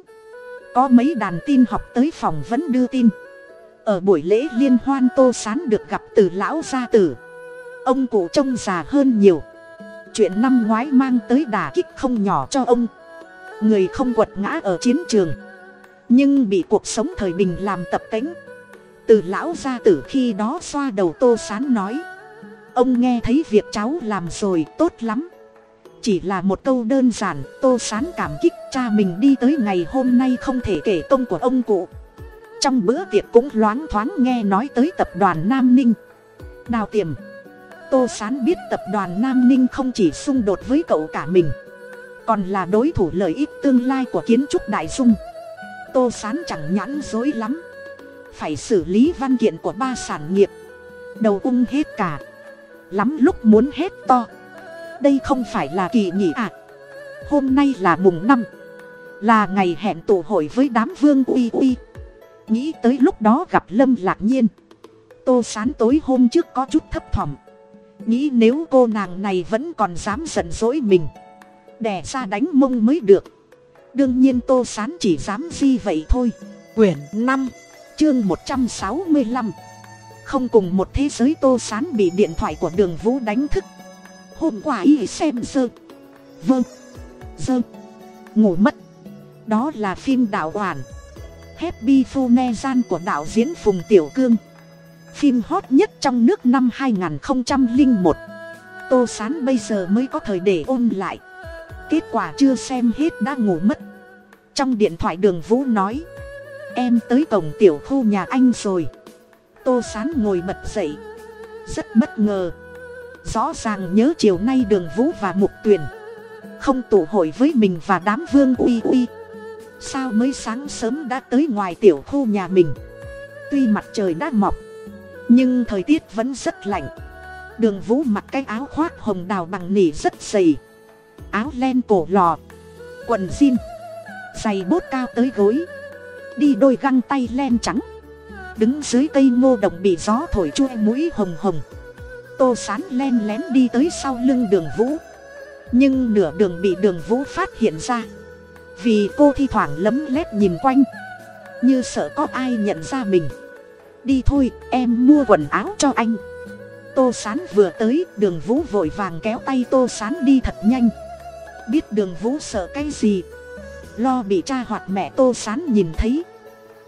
Có mấy đàn tin học tới phòng vẫn đưa tin. Ở buổi lễ liên hoan tô sán được gặp từ lão gia tử. Ông cụ trông già hơn nhiều. Chuyện năm ngoái mang tới đà kích không nhỏ cho ông. Người không quật ngã ở chiến trường. Nhưng bị cuộc sống thời bình làm tập cánh từ lão gia tử khi đó xoa đầu tô sán nói. Ông nghe thấy việc cháu làm rồi, tốt lắm. Chỉ là một câu đơn giản, tô sán cảm kích cha mình đi tới ngày hôm nay không thể kể công của ông cụ. Trong bữa tiệc cũng loáng thoáng nghe nói tới tập đoàn nam ninh. Đào tiềm, tô sán biết tập đoàn nam ninh không chỉ xung đột với cậu cả mình, còn là đối thủ lợi ích tương lai của kiến trúc đại dung. Tô sán chẳng nhãn dối lắm phải xử lý văn kiện của ba sản nghiệp. Đầu ung hết cả. Lắm lúc muốn hết to. Đây không phải là kỳ nghỉ à. Hôm nay là mùng năm. Là ngày hẹn tụ hội với đám vương uy uy. Nghĩ tới lúc đó gặp lâm lạc nhiên. Tô sán tối hôm trước có chút thấp thỏm. Nghĩ nếu cô nàng này vẫn còn dám giận dỗi mình. Đẻ ra đánh mông mới được. Đương nhiên tô sán chỉ dám di vậy thôi. Quyển năm chương một trăm sáu mươi lăm. Không cùng một thế giới tô sán bị điện thoại của đường vũ đánh thức. Hôm qua y xem sơ. Vâng. Dơ ngủ mất. Đó là phim đạo oản happy phu ne gian của đạo diễn phùng tiểu cương. Phim hot nhất trong nước năm hai nghìn một. Tô sán bây giờ mới có thời để ôn lại. Kết quả chưa xem hết đã ngủ mất. Trong điện thoại đường vũ nói em tới cổng tiểu khu nhà anh rồi. Tô sán ngồi bật dậy. Rất bất ngờ. Rõ ràng nhớ chiều nay đường vũ và mục tuyền. Không tụ hội với mình và đám vương uy uy. Sao mới sáng sớm đã tới ngoài tiểu khu nhà mình? Tuy mặt trời đã mọc, nhưng thời tiết vẫn rất lạnh. Đường vũ mặc cái áo khoác hồng đào bằng nỉ rất dày. Áo len cổ lò quần jean, giày bốt cao tới gối đi đôi găng tay len trắng. Đứng dưới cây ngô đồng bị gió thổi chua mũi hồng hồng. Tô sán len lén đi tới sau lưng đường vũ. Nhưng nửa đường bị đường vũ phát hiện ra. Vì cô thi thoảng lấm lét nhìn quanh. Như sợ có ai nhận ra mình. Đi thôi, em mua quần áo cho anh. Tô sán vừa tới, đường vũ vội vàng kéo tay tô sán đi thật nhanh. Biết đường vũ sợ cái gì lo bị cha hoặc mẹ tô sán nhìn thấy.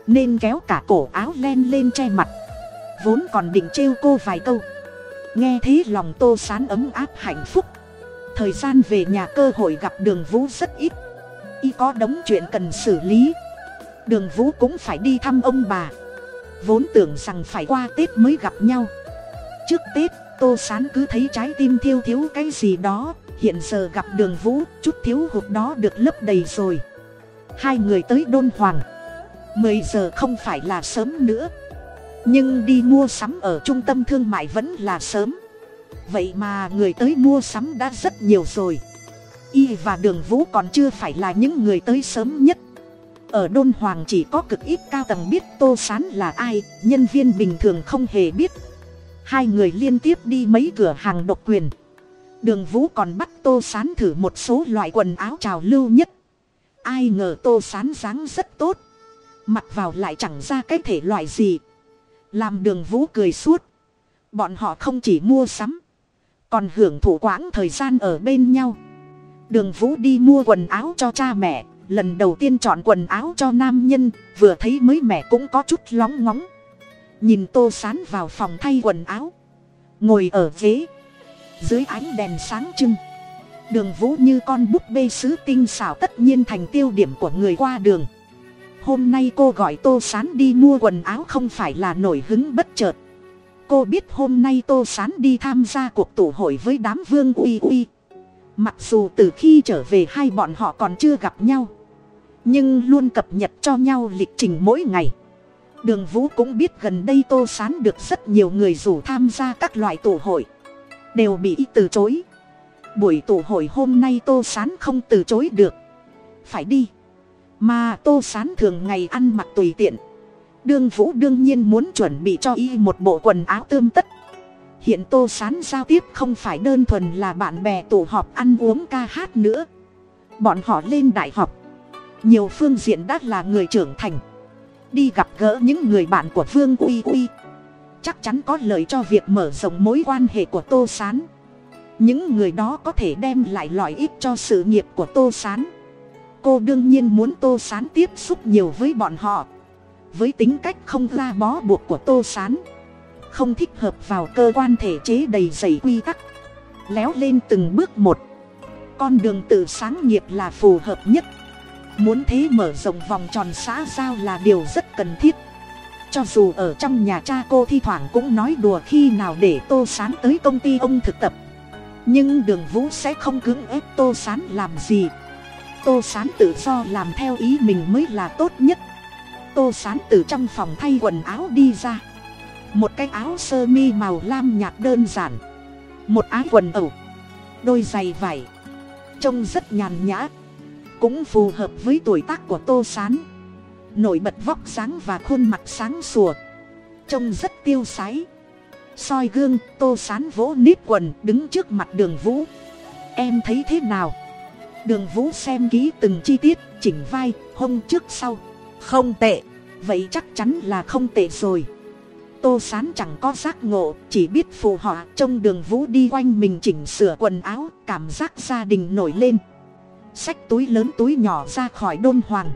Nên kéo cả cổ áo len lên che mặt. Vốn còn định trêu cô vài câu. Nghe thấy lòng tô sán ấm áp hạnh phúc. Thời gian về nhà cơ hội gặp đường vũ rất ít. Y có đống chuyện cần xử lý. Đường vũ cũng phải đi thăm ông bà. Vốn tưởng rằng phải qua tết mới gặp nhau. Trước tết, tô sán cứ thấy trái tim thiêu thiếu cái gì đó. Hiện giờ gặp đường vũ, chút thiếu hụt đó được lấp đầy rồi hai người tới đôn hoàng. Mười giờ không phải là sớm nữa. Nhưng đi mua sắm ở trung tâm thương mại vẫn là sớm. Vậy mà người tới mua sắm đã rất nhiều rồi. Y và đường vũ còn chưa phải là những người tới sớm nhất. Ở đôn hoàng chỉ có cực ít cao tầng biết tô sán là ai, nhân viên bình thường không hề biết. Hai người liên tiếp đi mấy cửa hàng độc quyền. Đường vũ còn bắt tô sán thử một số loại quần áo trào lưu nhất ai ngờ tô sán dáng rất tốt. Mặc vào lại chẳng ra cái thể loại gì. Làm đường vũ cười suốt. Bọn họ không chỉ mua sắm, còn hưởng thụ quãng thời gian ở bên nhau. Đường vũ đi mua quần áo cho cha mẹ, lần đầu tiên chọn quần áo cho nam nhân, vừa thấy mới mẻ cũng có chút lóng ngóng. Nhìn tô sán vào phòng thay quần áo, ngồi ở ghế, dưới ánh đèn sáng trưng đường vũ như con búp bê sứ tinh xảo tất nhiên thành tiêu điểm của người qua đường. Hôm nay cô gọi tô sán đi mua quần áo không phải là nổi hứng bất chợt. Cô biết hôm nay tô sán đi tham gia cuộc tụ hội với đám vương uy uy. Mặc dù từ khi trở về hai bọn họ còn chưa gặp nhau, nhưng luôn cập nhật cho nhau lịch trình mỗi ngày. Đường vũ cũng biết gần đây tô sán được rất nhiều người rủ tham gia các loại tụ hội, đều bị từ chối buổi tụ hội hôm nay tô sán không từ chối được. Phải đi. Mà tô sán thường ngày ăn mặc tùy tiện. Đương vũ đương nhiên muốn chuẩn bị cho y một bộ quần áo tươm tất. Hiện tô sán giao tiếp không phải đơn thuần là bạn bè tụ họp ăn uống ca hát nữa. Bọn họ lên đại học. Nhiều phương diện đã là người trưởng thành. Đi gặp gỡ những người bạn của vương uy uy. Chắc chắn có lợi cho việc mở rộng mối quan hệ của tô s á n những người đó có thể đem lại lợi ích cho sự nghiệp của tô s á n cô đương nhiên muốn tô s á n tiếp xúc nhiều với bọn họ. Với tính cách không ra bó buộc của tô s á n không thích hợp vào cơ quan thể chế đầy dày quy tắc, léo lên từng bước một. Con đường tự sáng nghiệp là phù hợp nhất. Muốn thế mở rộng vòng tròn xã giao là điều rất cần thiết. Cho dù ở trong nhà cha cô thi thoảng cũng nói đùa khi nào để tô sán tới công ty ông thực tập nhưng đường vũ sẽ không cưỡng ép tô sán làm gì. Tô sán tự do làm theo ý mình mới là tốt nhất. Tô sán từ trong phòng thay quần áo đi ra. Một cái áo sơ mi màu lam nhạt đơn giản. Một áo quần ẩu. Đôi giày vải. Trông rất nhàn nhã. Cũng phù hợp với tuổi tác của tô sán. Nổi bật vóc sáng và khuôn mặt sáng sủa. Trông rất tiêu sái soi gương, tô sán vỗ nít quần, đứng trước mặt đường vũ. Em thấy thế nào? Đường vũ xem kỹ từng chi tiết, chỉnh vai hông trước sau. Không tệ. Vậy chắc chắn là không tệ rồi. Tô sán chẳng có giác ngộ, chỉ biết phù họ trông đường vũ đi quanh mình chỉnh sửa quần áo, cảm giác gia đình nổi lên. Xách túi lớn túi nhỏ ra khỏi đôn hoàng.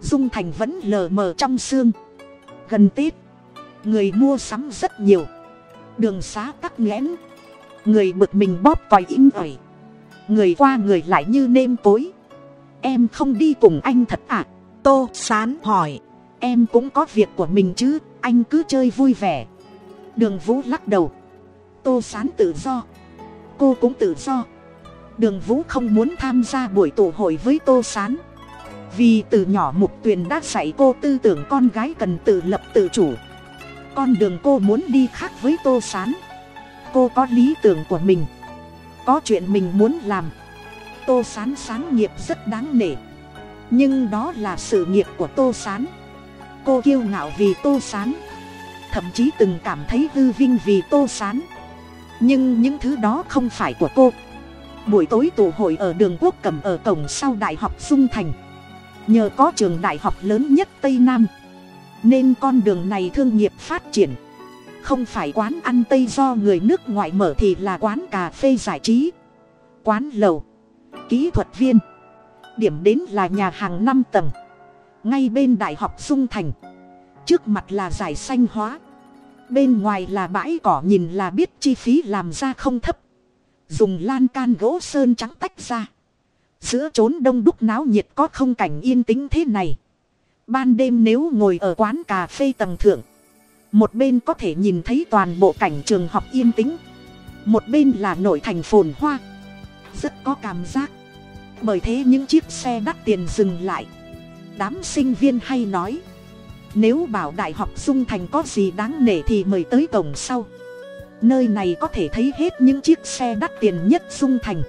Dung thành vẫn lờ mờ trong xương. Gần tết, người mua sắm rất nhiều đường xá tắc nghẽn. Người bực mình bóp còi in ỏi. Người qua người lại như nêm tối. Em không đi cùng anh thật à tô sán hỏi. Em cũng có việc của mình chứ, anh cứ chơi vui vẻ. Đường vũ lắc đầu. Tô sán tự do. Cô cũng tự do. Đường vũ không muốn tham gia buổi tụ hội với tô sán. Vì từ nhỏ mục tuyền đã dạy cô tư tưởng con gái cần tự lập tự chủ con đường cô muốn đi khác với tô s á n cô có lý tưởng của mình, có chuyện mình muốn làm. Tô s á n sáng nghiệp rất đáng nể. Nhưng đó là sự nghiệp của tô s á n cô kiêu ngạo vì tô s á n thậm chí từng cảm thấy hư vinh vì tô s á n nhưng những thứ đó không phải của cô. Buổi tối tụ hội ở đường quốc cẩm ở cổng sau đại học dung thành. Nhờ có trường đại học lớn nhất tây nam nên con đường này thương nghiệp phát triển. Không phải quán ăn tây do người nước ngoài mở thì là quán cà phê giải trí, quán lầu, kỹ thuật viên. Điểm đến là nhà hàng năm tầng, ngay bên đại học dung thành. Trước mặt là giải xanh hóa, bên ngoài là bãi cỏ nhìn là biết chi phí làm ra không thấp. Dùng lan can gỗ sơn trắng tách ra. Giữa trốn đông đúc náo nhiệt có không cảnh yên tĩnh thế này ban đêm nếu ngồi ở quán cà phê tầng thượng, một bên có thể nhìn thấy toàn bộ cảnh trường học yên tĩnh, một bên là nội thành phồn hoa. Rất có cảm giác. Bởi thế những chiếc xe đắt tiền dừng lại. Đám sinh viên hay nói, nếu bảo đại học dung thành có gì đáng nể thì mời tới cổng sau. Nơi này có thể thấy hết những chiếc xe đắt tiền nhất dung thành.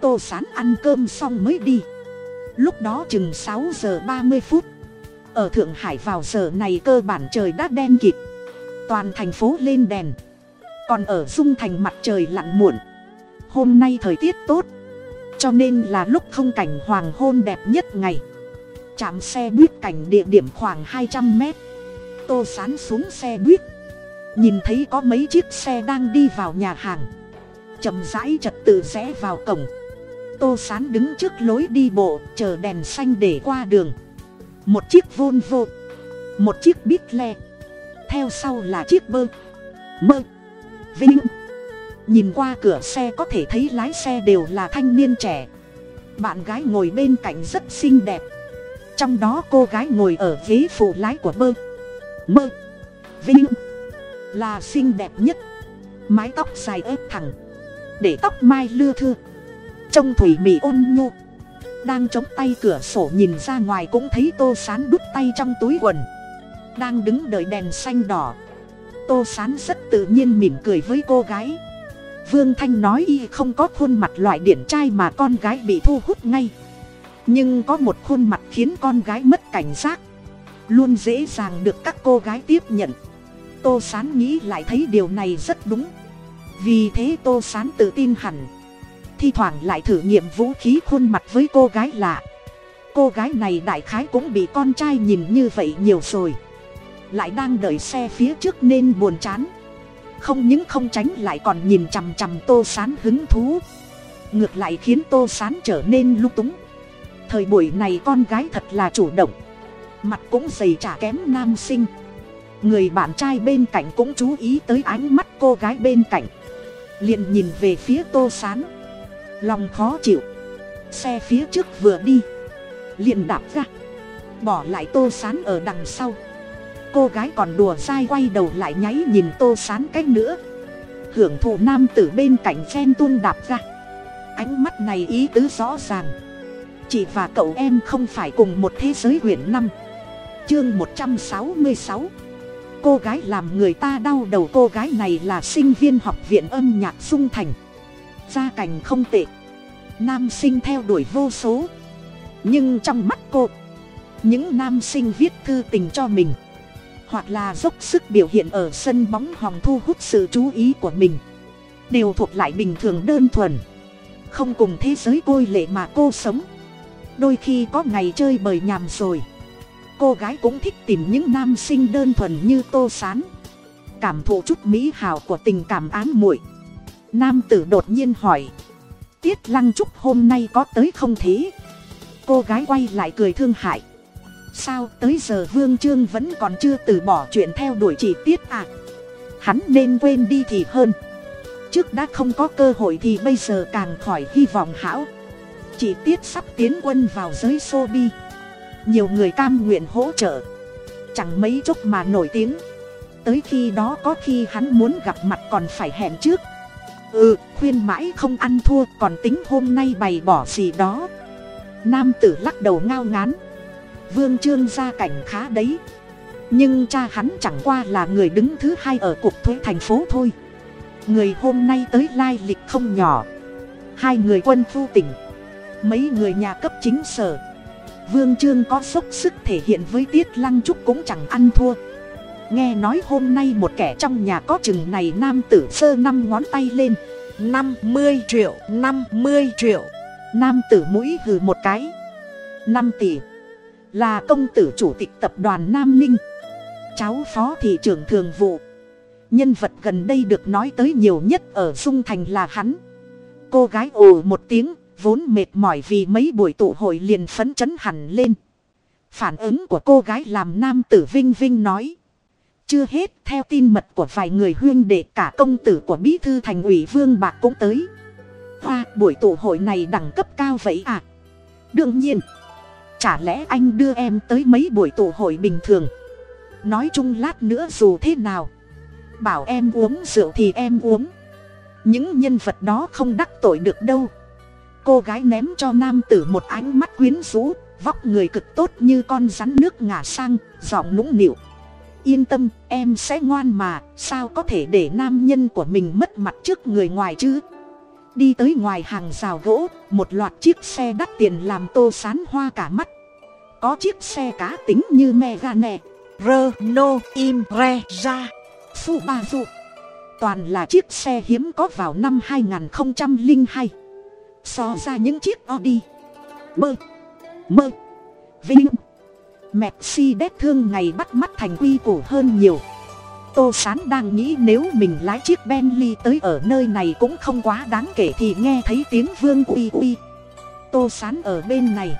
Tô sán ăn cơm xong mới đi. Lúc đó chừng sáu giờ ba mươi phút ở thượng hải vào giờ này cơ bản trời đã đen kịt. Toàn thành phố lên đèn. Còn ở dung thành mặt trời lặn muộn. Hôm nay thời tiết tốt. Cho nên là lúc không cảnh hoàng hôn đẹp nhất ngày. Chạm xe buýt cảnh địa điểm khoảng hai trăm mét. Tô sán xuống xe buýt. Nhìn thấy có mấy chiếc xe đang đi vào nhà hàng. Chậm rãi trật tự rẽ vào cổng. Tô sán đứng trước lối đi bộ, chờ đèn xanh để qua đường một chiếc vôn vô một chiếc bít le theo sau là chiếc bơ. Mơ. Vinh. Nhìn qua cửa xe có thể thấy lái xe đều là thanh niên trẻ. Bạn gái ngồi bên cạnh rất xinh đẹp. Trong đó cô gái ngồi ở ghế phụ lái của bơ. Mơ. Vinh. Là xinh đẹp nhất. Mái tóc dài ớt thẳng. Để tóc mai lưa thưa. Trông thủy mị ôn nhu đang chống tay cửa sổ nhìn ra ngoài cũng thấy tô sán đút tay trong túi quần. Đang đứng đợi đèn xanh đỏ. Tô sán rất tự nhiên mỉm cười với cô gái. Vương thanh nói y không có khuôn mặt loại điển trai mà con gái bị thu hút ngay. Nhưng có một khuôn mặt khiến con gái mất cảnh giác. Luôn dễ dàng được các cô gái tiếp nhận. Tô sán nghĩ lại thấy điều này rất đúng. Vì thế tô sán tự tin hẳn thi thoảng lại thử nghiệm vũ khí khuôn mặt với cô gái lạ. Cô gái này đại khái cũng bị con trai nhìn như vậy nhiều rồi. Lại đang đợi xe phía trước nên buồn chán. Không những không tránh lại còn nhìn chằm chằm tô sán hứng thú. Ngược lại khiến tô sán trở nên lung túng. Thời buổi này con gái thật là chủ động. Mặt cũng dày trả kém nam sinh. Người bạn trai bên cạnh cũng chú ý tới ánh mắt cô gái bên cạnh. Liền nhìn về phía tô sán lòng khó chịu. Xe phía trước vừa đi. Liền đạp ra. Bỏ lại tô sán ở đằng sau. Cô gái còn đùa dai quay đầu lại nháy nhìn tô sán cách nữa. Hưởng thụ nam tử bên cạnh phen tuôn đạp ra. Ánh mắt này ý tứ rõ ràng. Chị và cậu em không phải cùng một thế giới huyện năm. Chương một trăm sáu mươi sáu. Cô gái làm người ta đau đầu. Cô gái này là sinh viên học viện âm nhạc dung thành gia cảnh không tệ. Nam sinh theo đuổi vô số. Nhưng trong mắt cô, những nam sinh viết thư tình cho mình, hoặc là dốc sức biểu hiện ở sân bóng hòng thu hút sự chú ý của mình, đều thuộc lại bình thường đơn thuần. Không cùng thế giới côi lệ mà cô sống. Đôi khi có ngày chơi bời nhàm rồi, cô gái cũng thích tìm những nam sinh đơn thuần như tô sán. Cảm thụ chút mỹ hào của tình cảm ám muội nam tử đột nhiên hỏi. Tiết lăng trúc hôm nay có tới không thế? Cô gái quay lại cười thương hại. Sao tới giờ vương trương vẫn còn chưa từ bỏ chuyện theo đuổi chỉ tiết à? Hắn nên quên đi thì hơn. Trước đã không có cơ hội thì bây giờ càng khỏi hy vọng hảo chỉ tiết sắp tiến quân vào giới showbiz nhiều người cam nguyện hỗ trợ. Chẳng mấy chốc mà nổi tiếng. Tới khi đó có khi hắn muốn gặp mặt còn phải hẹn trước ừ khuyên mãi không ăn thua, còn tính hôm nay bày bỏ gì đó. Nam tử lắc đầu ngao ngán. Vương trương gia cảnh khá đấy. Nhưng cha hắn chẳng qua là người đứng thứ hai ở cục thuế thành phố thôi. Người hôm nay tới lai lịch không nhỏ. Hai người quân phu tỉnh, mấy người nhà cấp chính sở. Vương trương có dốc sức thể hiện với tiết lăng trúc cũng chẳng ăn thua nghe nói hôm nay một kẻ trong nhà có chừng này nam tử sơ năm ngón tay lên. Năm mươi triệu năm mươi triệu. Nam tử mũi hừ một cái. Năm tỷ. Là công tử chủ tịch tập đoàn nam ninh. Cháu phó thị trưởng thường vụ. Nhân vật gần đây được nói tới nhiều nhất ở dung thành là hắn. Cô gái ồ một tiếng vốn mệt mỏi vì mấy buổi tụ hội liền phấn chấn hẳn lên. Phản ứng của cô gái làm nam tử vinh vinh nói chưa hết, theo tin mật của vài người huyên đệ cả công tử của bí thư thành ủy vương bạc cũng tới. Hoa, buổi tụ hội này đẳng cấp cao vậy à? Đương nhiên. Chả lẽ anh đưa em tới mấy buổi tụ hội bình thường? Nói chung lát nữa dù thế nào? Bảo em uống rượu thì em uống. Những nhân vật đó không đắc tội được đâu. Cô gái ném cho nam tử một ánh mắt quyến rũ, vóc người cực tốt như con rắn nước ngả sang, giọng nũng nịu yên tâm, em sẽ ngoan mà, sao có thể để nam nhân của mình mất mặt trước người ngoài chứ? Đi tới ngoài hàng rào gỗ, một loạt chiếc xe đắt tiền làm tô sán hoa cả mắt. Có chiếc xe cá tính như megane, renault impreza, subaru. Toàn là chiếc xe hiếm có vào năm 2002 so ra những chiếc audi. Mơ mơ. Vinh mercedes thương ngày bắt mắt thành quy củ hơn nhiều. Tô sán đang nghĩ nếu mình lái chiếc bentley tới ở nơi này cũng không quá đáng kể thì nghe thấy tiếng vương uy uy. Tô sán ở bên này,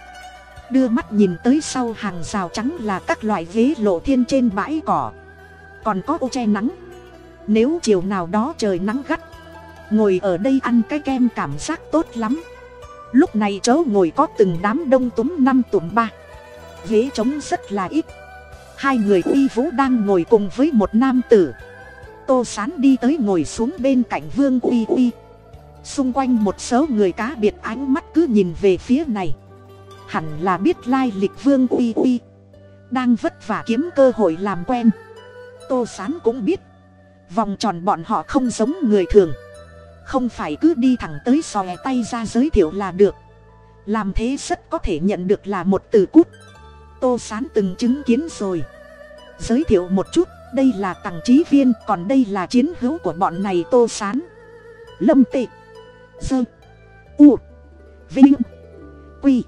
đưa mắt nhìn tới sau hàng rào trắng là các loại ghế lộ thiên trên bãi cỏ. Còn có ô che nắng. Nếu chiều nào đó trời nắng gắt, ngồi ở đây ăn cái kem cảm giác tốt lắm. Lúc này chớ ngồi có từng đám đông túm năm tụm ba ghế trống rất là ít. Hai người uy vũ đang ngồi cùng với một nam tử. Tô sán đi tới ngồi xuống bên cạnh vương uy uy. Xung quanh một số người cá biệt ánh mắt cứ nhìn về phía này. Hẳn là biết lai lịch vương uy uy. Đang vất vả kiếm cơ hội làm quen. Tô sán cũng biết. Vòng tròn bọn họ không giống người thường. Không phải cứ đi thẳng tới xòe tay ra giới thiệu là được. Làm thế rất có thể nhận được là một từ cút tô sán từng chứng kiến rồi. Giới thiệu một chút, đây là tặng trí viên, còn đây là chiến hữu của bọn này tô sán. Lâm tị, dơ, u, vinh, quy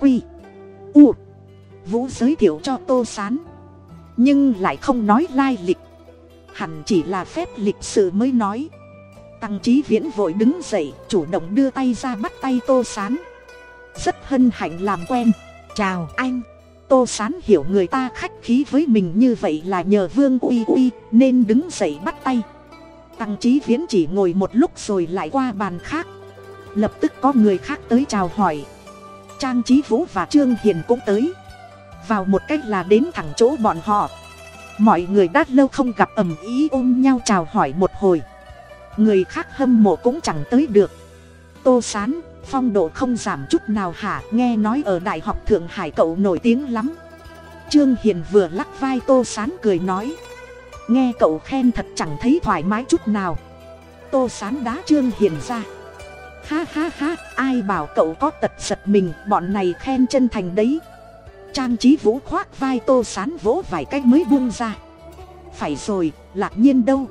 quy, u. Vũ giới thiệu cho tô s á n nhưng lại không nói lai lịch. Hẳn chỉ là phép lịch sự mới nói. Tăng trí viễn vội đứng dậy, chủ động đưa tay ra bắt tay tô s á n rất hân hạnh làm quen. Chào anh tô s á n hiểu người ta khách khí với mình như vậy là nhờ vương uy uy, nên đứng dậy bắt tay. Tăng trí viễn chỉ ngồi một lúc rồi lại qua bàn khác. Lập tức có người khác tới chào hỏi. Trang trí vũ và trương hiền cũng tới. Vào một cách là đến thẳng chỗ bọn họ. Mọi người đã lâu không gặp ầm ý ôm nhau chào hỏi một hồi. Người khác hâm mộ cũng chẳng tới được. Tô sán phong độ không giảm chút nào hả? Nghe nói ở đại học thượng hải cậu nổi tiếng lắm. Trương hiền vừa lắc vai tô sán cười nói. Nghe cậu khen thật chẳng thấy thoải mái chút nào. Tô sán đá trương hiền ra. Ha ha ha, ai bảo cậu có tật giật mình, bọn này khen chân thành đấy. Trang trí vũ khoác vai tô sán vỗ vài cách mới buông ra. Phải rồi, lạc nhiên đâu?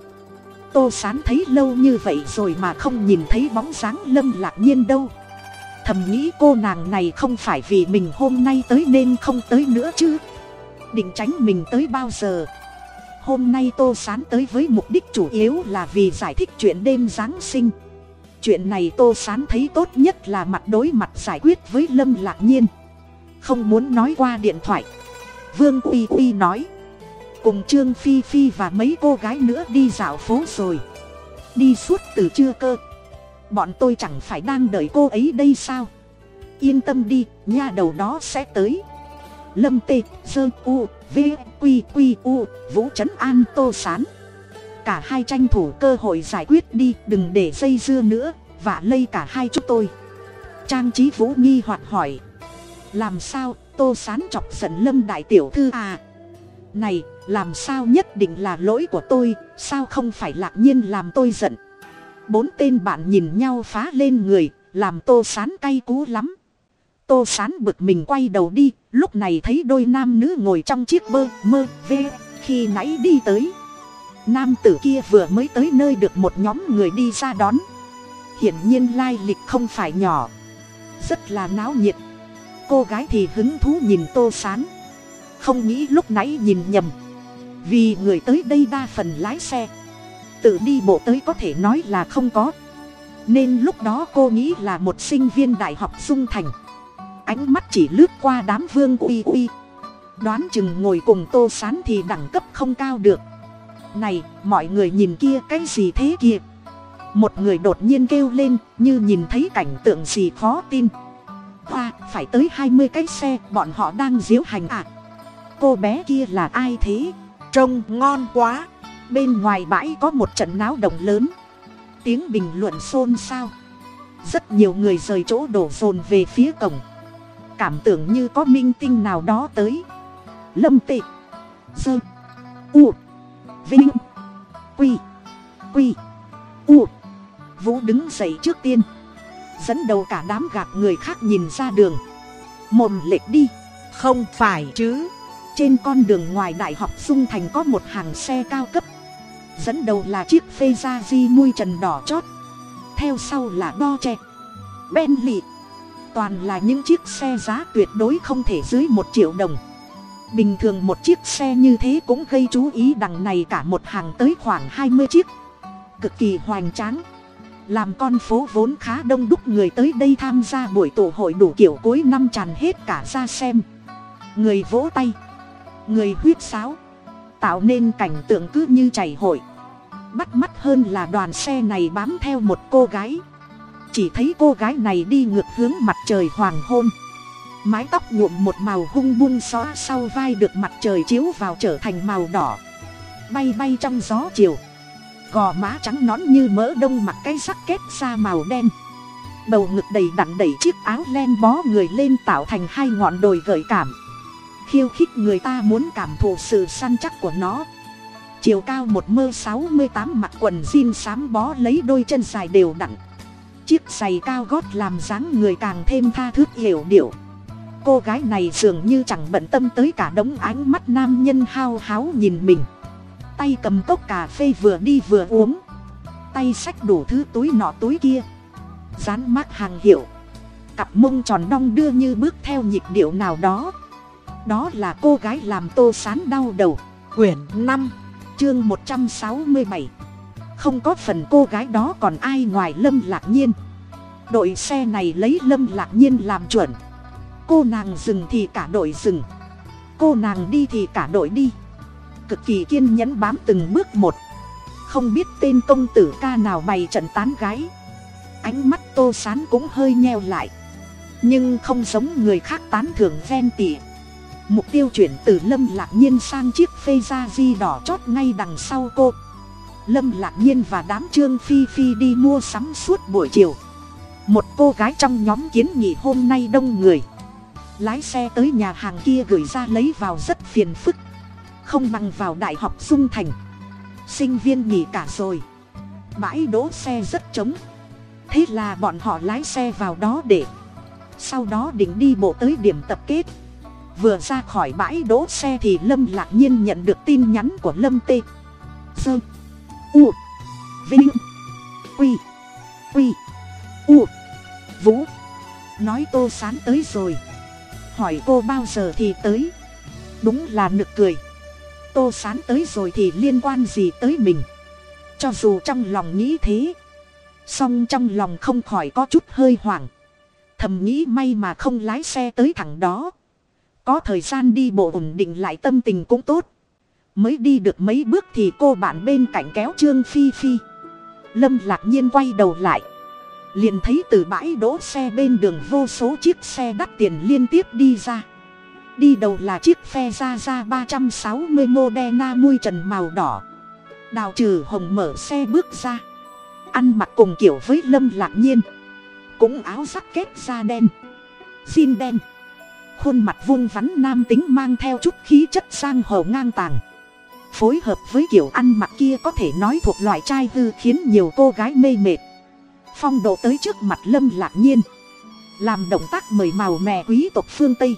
Tô sán thấy lâu như vậy rồi mà không nhìn thấy bóng dáng lâm lạc nhiên đâu thầm nghĩ cô nàng này không phải vì mình hôm nay tới nên không tới nữa chứ. Định tránh mình tới bao giờ? Hôm nay tô sán tới với mục đích chủ yếu là vì giải thích chuyện đêm giáng sinh. Chuyện này tô sán thấy tốt nhất là mặt đối mặt giải quyết với lâm lạc nhiên. Không muốn nói qua điện thoại. Vương uy uy nói. Cùng trương phi phi và mấy cô gái nữa đi dạo phố rồi. Đi suốt từ trưa cơ bọn tôi chẳng phải đang đợi cô ấy đây sao? Yên tâm đi, nha đầu đó sẽ tới. Lâm tê dơ u, v, q q, u, vũ trấn an, tô sán. Cả hai tranh thủ cơ hội giải quyết đi, đừng để dây dưa nữa và lây cả hai chúng tôi. Trang trí vũ nghi hoặc hỏi. Làm sao, tô sán chọc giận lâm đại tiểu thư à? Này, làm sao nhất định là lỗi của tôi, sao không phải lạc nhiên làm tôi giận? Bốn tên bạn nhìn nhau phá lên người, làm tô sán cay cú lắm. Tô sán bực mình quay đầu đi, lúc này thấy đôi nam nữ ngồi trong chiếc bơ, mơ, vê, khi nãy đi tới. Nam tử kia vừa mới tới nơi được một nhóm người đi ra đón. Hiển nhiên lai lịch không phải nhỏ, rất là náo nhiệt. Cô gái thì hứng thú nhìn tô sán. Không nghĩ lúc nãy nhìn nhầm. Vì người tới đây đa phần lái xe tự đi bộ tới có thể nói là không có. Nên lúc đó cô nghĩ là một sinh viên đại học dung thành. Ánh mắt chỉ lướt qua đám vương uy uy. Đoán chừng ngồi cùng tô sán thì đẳng cấp không cao được. Này, mọi người nhìn kia cái gì thế kia? Một người đột nhiên kêu lên, như nhìn thấy cảnh tượng gì khó tin. Hoa, phải tới hai mươi cái xe, bọn họ đang diễu hành à? Cô bé kia là ai thế? Trông ngon quá bên ngoài bãi có một trận náo động lớn. Tiếng bình luận xôn xao. Rất nhiều người rời chỗ đổ dồn về phía cổng. Cảm tưởng như có minh tinh nào đó tới. Lâm tị. Dơ. U. Vinh. Quy. Quy. U. Vũ đứng dậy trước tiên. Dẫn đầu cả đám gạt người khác nhìn ra đường. Mồm lệch đi. Không phải chứ. Trên con đường ngoài đại học dung thành có một hàng xe cao cấp dẫn đầu là chiếc phê gia di mui trần đỏ chót. Theo sau là đo tre bentley toàn là những chiếc xe giá tuyệt đối không thể dưới một triệu đồng. Bình thường một chiếc xe như thế cũng gây chú ý đằng này cả một hàng tới khoảng hai mươi chiếc. Cực kỳ hoành tráng. Làm con phố vốn khá đông đúc người tới đây tham gia buổi tụ hội đủ kiểu cuối năm tràn hết cả ra xem. Người vỗ tay. Người huyết sáo tạo nên cảnh tượng cứ như chảy hội. Bắt mắt hơn là đoàn xe này bám theo một cô gái. Chỉ thấy cô gái này đi ngược hướng mặt trời hoàng hôn. Mái tóc nhuộm một màu hung bung xóa sau vai được mặt trời chiếu vào trở thành màu đỏ. Bay bay trong gió chiều. Gò má trắng nõn như mỡ đông mặc cái sắc kết xa màu đen. Bầu ngực đầy đặn đẩy chiếc áo len bó người lên tạo thành hai ngọn đồi gợi cảm khiêu khích người ta muốn cảm thụ sự săn chắc của nó. Chiều cao một mơ sáu mươi tám mặc quần jean xám bó lấy đôi chân dài đều đặn. Chiếc giày cao gót làm dáng người càng thêm tha thước hiểu điệu. Cô gái này dường như chẳng bận tâm tới cả đống ánh mắt nam nhân hao háo nhìn mình. Tay cầm cốc cà phê vừa đi vừa uống. Tay xách đủ thứ túi nọ túi kia. Dán mát hàng hiệu. Cặp mông tròn đong đưa như bước theo nhịp điệu nào đó đó là cô gái làm tô sán đau đầu. Quyển năm, chương một trăm sáu mươi bảy. Không có phần cô gái đó còn ai ngoài lâm lạc nhiên. Đội xe này lấy lâm lạc nhiên làm chuẩn. Cô nàng dừng thì cả đội dừng. Cô nàng đi thì cả đội đi. Cực kỳ kiên nhẫn bám từng bước một. Không biết tên công tử ca nào bày trận tán gái. Ánh mắt tô sán cũng hơi nheo lại. Nhưng không giống người khác tán thưởng ven tỉa mục tiêu chuyển từ lâm lạc nhiên sang chiếc phê gia di đỏ chót ngay đằng sau cô. Lâm lạc nhiên và đám trương phi phi đi mua sắm suốt buổi chiều. Một cô gái trong nhóm kiến nghị hôm nay đông người. Lái xe tới nhà hàng kia gửi ra lấy vào rất phiền phức. Không bằng vào đại học dung thành. Sinh viên nghỉ cả rồi. Bãi đỗ xe rất trống. Thế là bọn họ lái xe vào đó để. Sau đó định đi bộ tới điểm tập kết vừa ra khỏi bãi đỗ xe thì lâm lạc nhiên nhận được tin nhắn của lâm tê. Sơ, u, vinh, quy quy, u, vũ. Nói tô sán tới rồi. Hỏi cô bao giờ thì tới. Đúng là nực cười. Tô sán tới rồi thì liên quan gì tới mình? Cho dù trong lòng nghĩ thế, song trong lòng không khỏi có chút hơi hoảng. Thầm nghĩ may mà không lái xe tới thẳng đó có thời gian đi bộ ổn định lại tâm tình cũng tốt. Mới đi được mấy bước thì cô bạn bên cạnh kéo trương phi phi. Lâm lạc nhiên quay đầu lại. Liền thấy từ bãi đỗ xe bên đường vô số chiếc xe đắt tiền liên tiếp đi ra. Đi đầu là chiếc phe ra ra ba trăm sáu mươi mui trần màu đỏ. Đào trừ hồng mở xe bước ra. Ăn mặc cùng kiểu với lâm lạc nhiên. Cũng áo sắc kết da đen. Xin đen khuôn mặt vung vắn nam tính mang theo chút khí chất sang hầu ngang tàng. Phối hợp với kiểu ăn mặc kia có thể nói thuộc loại trai hư khiến nhiều cô gái mê mệt. Phong độ tới trước mặt lâm lạc nhiên. Làm động tác mời màu mè quý tộc phương tây.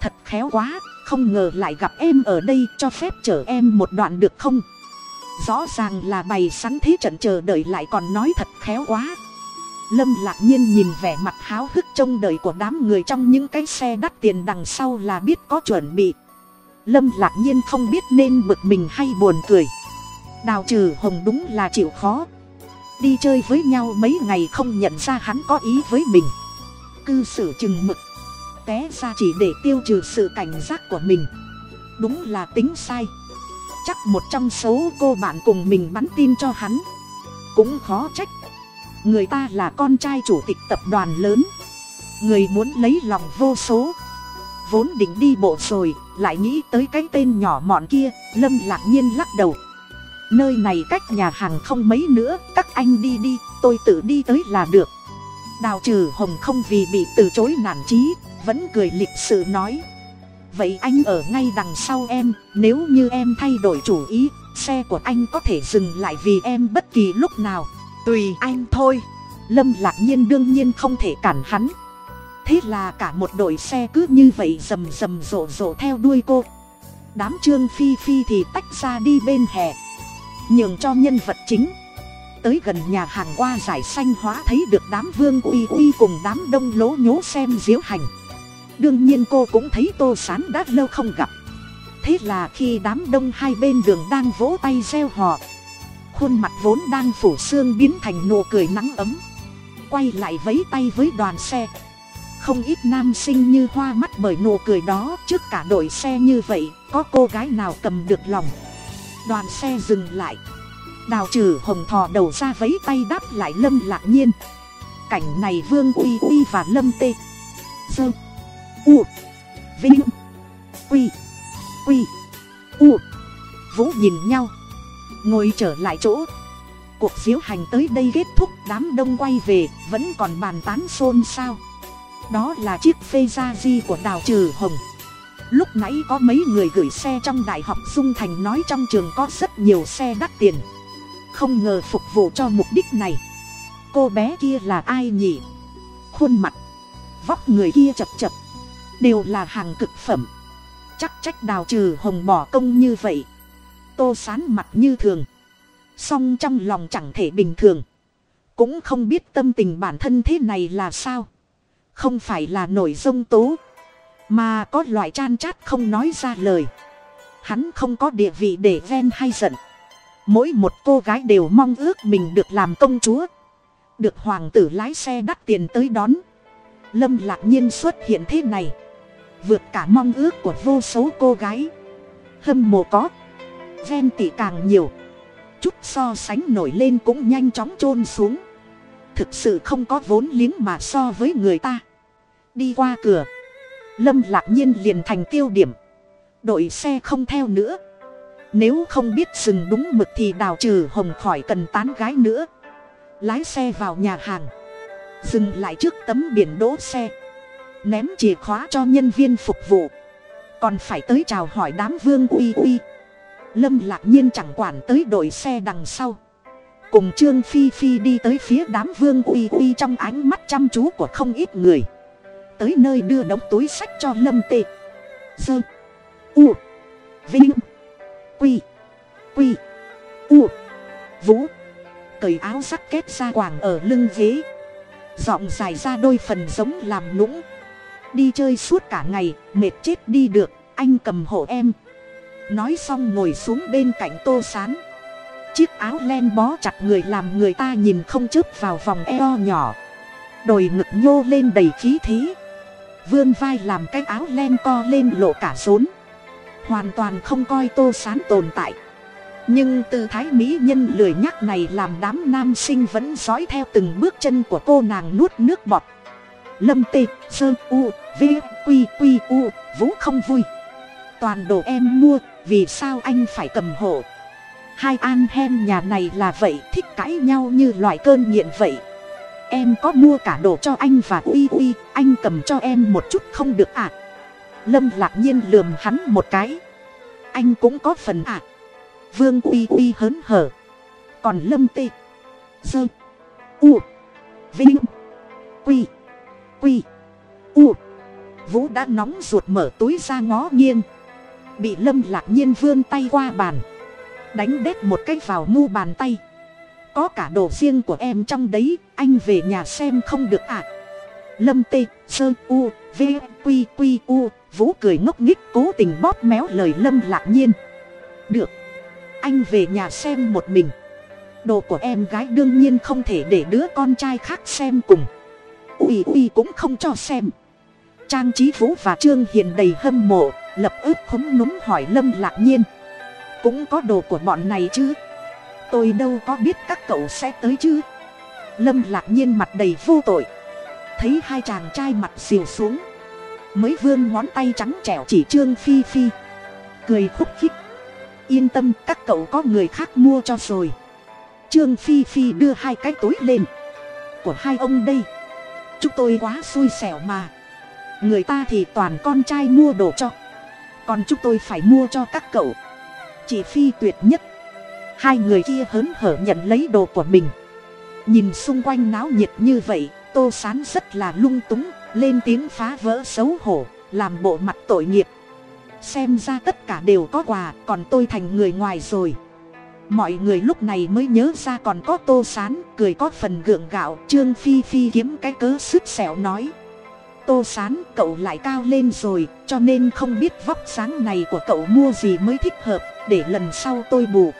Thật khéo quá, không ngờ lại gặp em ở đây cho phép chở em một đoạn được không? Rõ ràng là bày sẵn thế trận chờ đợi lại còn nói thật khéo quá lâm lạc nhiên nhìn vẻ mặt háo hức trông đợi của đám người trong những cái xe đắt tiền đằng sau là biết có chuẩn bị. Lâm lạc nhiên không biết nên bực mình hay buồn cười. Đào trừ hồng đúng là chịu khó. Đi chơi với nhau mấy ngày không nhận ra hắn có ý với mình. Cư xử chừng mực. Té ra chỉ để tiêu trừ sự cảnh giác của mình. Đúng là tính sai. Chắc một trong số cô bạn cùng mình bắn tin cho hắn. Cũng khó trách người ta là con trai chủ tịch tập đoàn lớn. Người muốn lấy lòng vô số. Vốn định đi bộ rồi, lại nghĩ tới cái tên nhỏ mọn kia, lâm lạc nhiên lắc đầu. Nơi này cách nhà hàng không mấy nữa, các anh đi đi, tôi tự đi tới là được. Đào trừ hồng không vì bị từ chối nản trí vẫn cười lịch sự nói. Vậy anh ở ngay đằng sau em, nếu như em thay đổi chủ ý, xe của anh có thể dừng lại vì em bất kỳ lúc nào. Tùy anh thôi. Lâm lạc nhiên đương nhiên không thể cản hắn. Thế là cả một đội xe cứ như vậy rầm rầm rộ rộ theo đuôi cô. Đám trương phi phi thì tách ra đi bên hè. Nhường cho nhân vật chính. Tới gần nhà hàng qua giải xanh hóa thấy được đám vương uy uy cùng đám đông lố nhố xem diếu hành. Đương nhiên cô cũng thấy tô sán đã lâu không gặp. Thế là khi đám đông hai bên đường đang vỗ tay gieo họ khuôn mặt vốn đang phủ xương biến thành nụ cười nắng ấm. Quay lại vấy tay với đoàn xe. Không ít nam sinh như hoa mắt bởi nụ cười đó trước cả đội xe như vậy, có cô gái nào cầm được lòng? Đoàn xe dừng lại. Đào trừ hồng thò đầu ra vấy tay đáp lại lâm lạc nhiên. Cảnh này vương uy uy và lâm tê. Dơ u. Vinh. Quy. Quy. U. Vũ nhìn nhau ngồi trở lại chỗ. Cuộc diễu hành tới đây kết thúc, đám đông quay về, vẫn còn bàn tán xôn xao. Đó là chiếc phê gia di của đào trừ hồng. Lúc nãy có mấy người gửi xe trong đại học dung thành nói trong trường có rất nhiều xe đắt tiền. Không ngờ phục vụ cho mục đích này. Cô bé kia là ai nhỉ? Khuôn mặt. Vóc người kia chập chập. Đều là hàng cực phẩm. Chắc trách đào trừ hồng bỏ công như vậy tô sán mặt như thường. Song trong lòng chẳng thể bình thường. Cũng không biết tâm tình bản thân thế này là sao. Không phải là nổi dông tố, mà có loại chan chát không nói ra lời. Hắn không có địa vị để ven hay giận. Mỗi một cô gái đều mong ước mình được làm công chúa. Được hoàng tử lái xe đắt tiền tới đón. Lâm lạc nhiên xuất hiện thế này. Vượt cả mong ước của vô số cô gái. Hâm mộ có ghen tị càng nhiều. Chút so sánh nổi lên cũng nhanh chóng chôn xuống. Thực sự không có vốn liếng mà so với người ta. Đi qua cửa. Lâm lạc nhiên liền thành tiêu điểm. Đội xe không theo nữa. Nếu không biết dừng đúng mực thì đào trừ hồng khỏi cần tán gái nữa. Lái xe vào nhà hàng. Dừng lại trước tấm biển đỗ xe. Ném chìa khóa cho nhân viên phục vụ. Còn phải tới chào hỏi đám vương uy uy lâm lạc nhiên chẳng quản tới đội xe đằng sau. Cùng trương phi phi đi tới phía đám vương uy uy trong ánh mắt chăm chú của không ít người. Tới nơi đưa đống túi sách cho lâm tê. Dơ u. Vinh. Quy. Quy. U. Vũ. Cởi áo sắc kết ra quàng ở lưng ghế. Giọng dài ra đôi phần giống làm nũng. Đi chơi suốt cả ngày, mệt chết đi được, anh cầm hộ em nói xong ngồi xuống bên cạnh tô sán. Chiếc áo len bó chặt người làm người ta nhìn không chớp vào vòng eo nhỏ. Đồi ngực nhô lên đầy khí thế. Vươn vai làm cái áo len co lên lộ cả rốn. Hoàn toàn không coi tô sán tồn tại. Nhưng tư thái mỹ nhân lười nhắc này làm đám nam sinh vẫn dõi theo từng bước chân của cô nàng nuốt nước bọt. Lâm tê, sơ, u, v q q u, vũ không vui. Toàn đồ em mua vì sao anh phải cầm hộ? Hai an hem nhà này là vậy, thích cãi nhau như loại cơn nghiện vậy. Em có mua cả đồ cho anh và uy uy, anh cầm cho em một chút không được ạ? À. lâm lạc nhiên lườm hắn một cái. Anh cũng có phần ạ. À. vương uy uy hớn hở. Còn lâm tê. Dơ u. Vinh. Quy. Quy. U. Vũ đã nóng ruột mở túi ra ngó nghiêng bị lâm lạc nhiên vươn tay qua bàn. Đánh đét một cái vào mu bàn tay. Có cả đồ riêng của em trong đấy, anh về nhà xem không được ạ. À. lâm tê, sơ, u, v, q q, u, vũ cười ngốc nghích cố tình bóp méo lời lâm lạc nhiên. Được, anh về nhà xem một mình. Đồ của em gái đương nhiên không thể để đứa con trai khác xem cùng. Ui ui, cũng không cho xem. Trang trí vũ và trương hiền đầy hâm mộ lập ướp khống núm hỏi lâm lạc nhiên. Cũng có đồ của bọn này chứ? Tôi đâu có biết các cậu sẽ tới chứ? Lâm lạc nhiên mặt đầy vô tội. Thấy hai chàng trai mặt xìu xuống. Mới vươn ngón tay trắng trẻo chỉ trương phi phi. Cười khúc khích. Yên tâm, các cậu có người khác mua cho rồi. Trương phi phi đưa hai cái túi lên. Của hai ông đây. Chúng tôi quá xui xẻo mà. Người ta thì toàn con trai mua đồ cho còn chúng tôi phải mua cho các cậu. Chị phi tuyệt nhất. Hai người kia hớn hở nhận lấy đồ của mình. Nhìn xung quanh náo nhiệt như vậy, tô sán rất là lung túng, lên tiếng phá vỡ xấu hổ, làm bộ mặt tội nghiệp. Xem ra tất cả đều có quà, còn tôi thành người ngoài rồi. Mọi người lúc này mới nhớ ra còn có tô sán, cười có phần gượng gạo. Trương phi phi kiếm cái cớ sứt xẻo nói tô sán, cậu lại cao lên rồi, cho nên không biết vóc sáng này của cậu mua gì mới thích hợp, để lần sau tôi bù.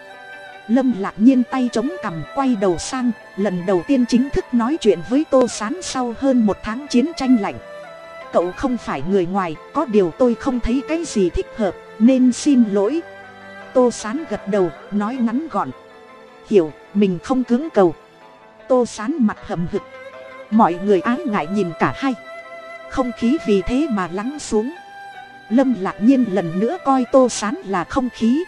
Lâm lạc nhiên tay chống cằm quay đầu sang, lần đầu tiên chính thức nói chuyện với tô sán sau hơn một tháng chiến tranh lạnh. Cậu không phải người ngoài, có điều tôi không thấy cái gì thích hợp, nên xin lỗi. Tô sán gật đầu, nói ngắn gọn. Hiểu, mình không cứng cầu. Tô sán mặt hầm hực. Mọi người ái ngại nhìn cả hai không khí vì thế mà lắng xuống. Lâm lạc nhiên lần nữa coi tô sán là không khí.